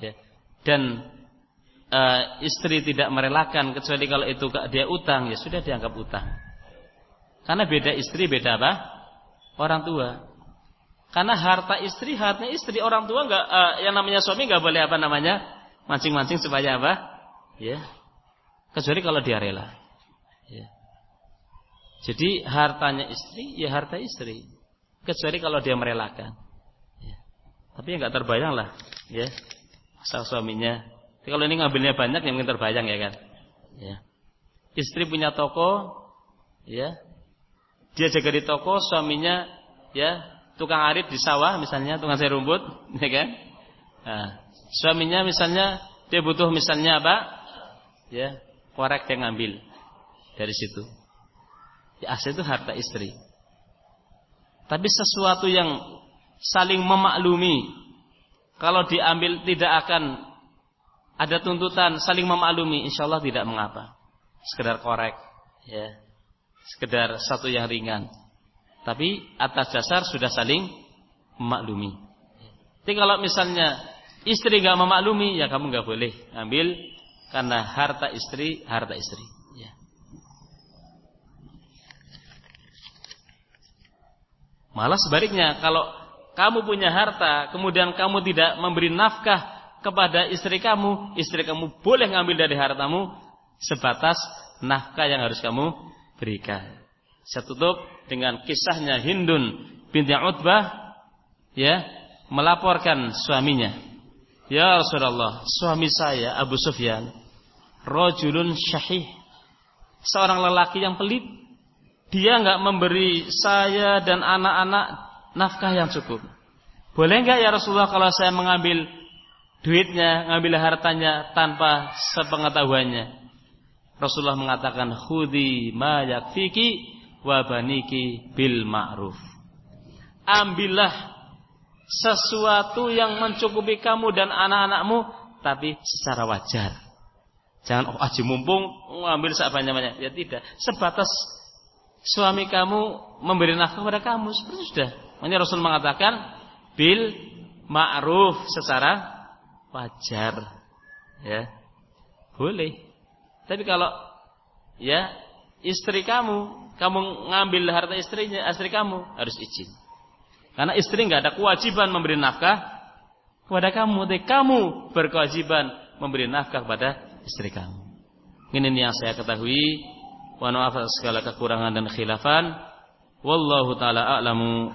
ya, dan uh, istri tidak merelakan kecuali kalau itu dia utang, ya sudah dianggap utang. Karena beda istri, beda apa? Orang tua. Karena harta istri, harta istri orang tua nggak uh, yang namanya suami nggak boleh apa namanya mancing-mancing supaya apa? Ya. Kecuali kalau dia rela. Ya. Jadi hartanya istri, ya harta istri. Kecuali kalau dia merelakan. Tapi nggak terbayang lah, ya. Asal suaminya. Tapi kalau ini ngambilnya banyak, yang mungkin terbayang ya kan. Ya. Istri punya toko, ya dia jaga di toko, suaminya ya tukang arit di sawah misalnya, tukang sayur rumput, ya kan? Nah, suaminya misalnya dia butuh misalnya apa? Ya, korek yang ngambil dari situ. Ya, asli itu harta istri. Tapi sesuatu yang saling memaklumi kalau diambil tidak akan ada tuntutan saling memaklumi, insya Allah tidak mengapa. Sekedar korek, ya sekedar satu yang ringan. Tapi atas dasar sudah saling memaklumi. Tapi kalau misalnya istri nggak memaklumi, ya kamu nggak boleh ambil karena harta istri harta istri. Ya. Malah sebaliknya, kalau kamu punya harta, kemudian kamu tidak memberi nafkah kepada istri kamu, istri kamu boleh ngambil dari hartamu sebatas nafkah yang harus kamu berikan. Saya tutup dengan kisahnya Hindun binti Utbah ya, melaporkan suaminya. Ya Rasulullah, suami saya Abu Sufyan rajulun syahih. Seorang lelaki yang pelit. Dia enggak memberi saya dan anak-anak nafkah yang cukup. Boleh enggak ya Rasulullah kalau saya mengambil duitnya, mengambil hartanya tanpa sepengetahuannya? Rasulullah mengatakan khudi ma yakfiki wa baniki bil ma'ruf. Ambillah sesuatu yang mencukupi kamu dan anak-anakmu tapi secara wajar. Jangan oh aji mumpung ngambil sak banyak-banyak. Ya tidak. Sebatas suami kamu memberi nafkah kepada kamu seperti sudah. Makanya Rasul mengatakan bil ma'ruf secara wajar. Ya. Boleh. Tapi kalau ya istri kamu kamu ngambil harta istrinya, istri kamu harus izin. Karena istri nggak ada kewajiban memberi nafkah kepada kamu, tapi kamu berkewajiban memberi nafkah kepada istri kamu. Ini yang saya ketahui. Wa segala kekurangan dan khilafan. Wallahu taala a'lamu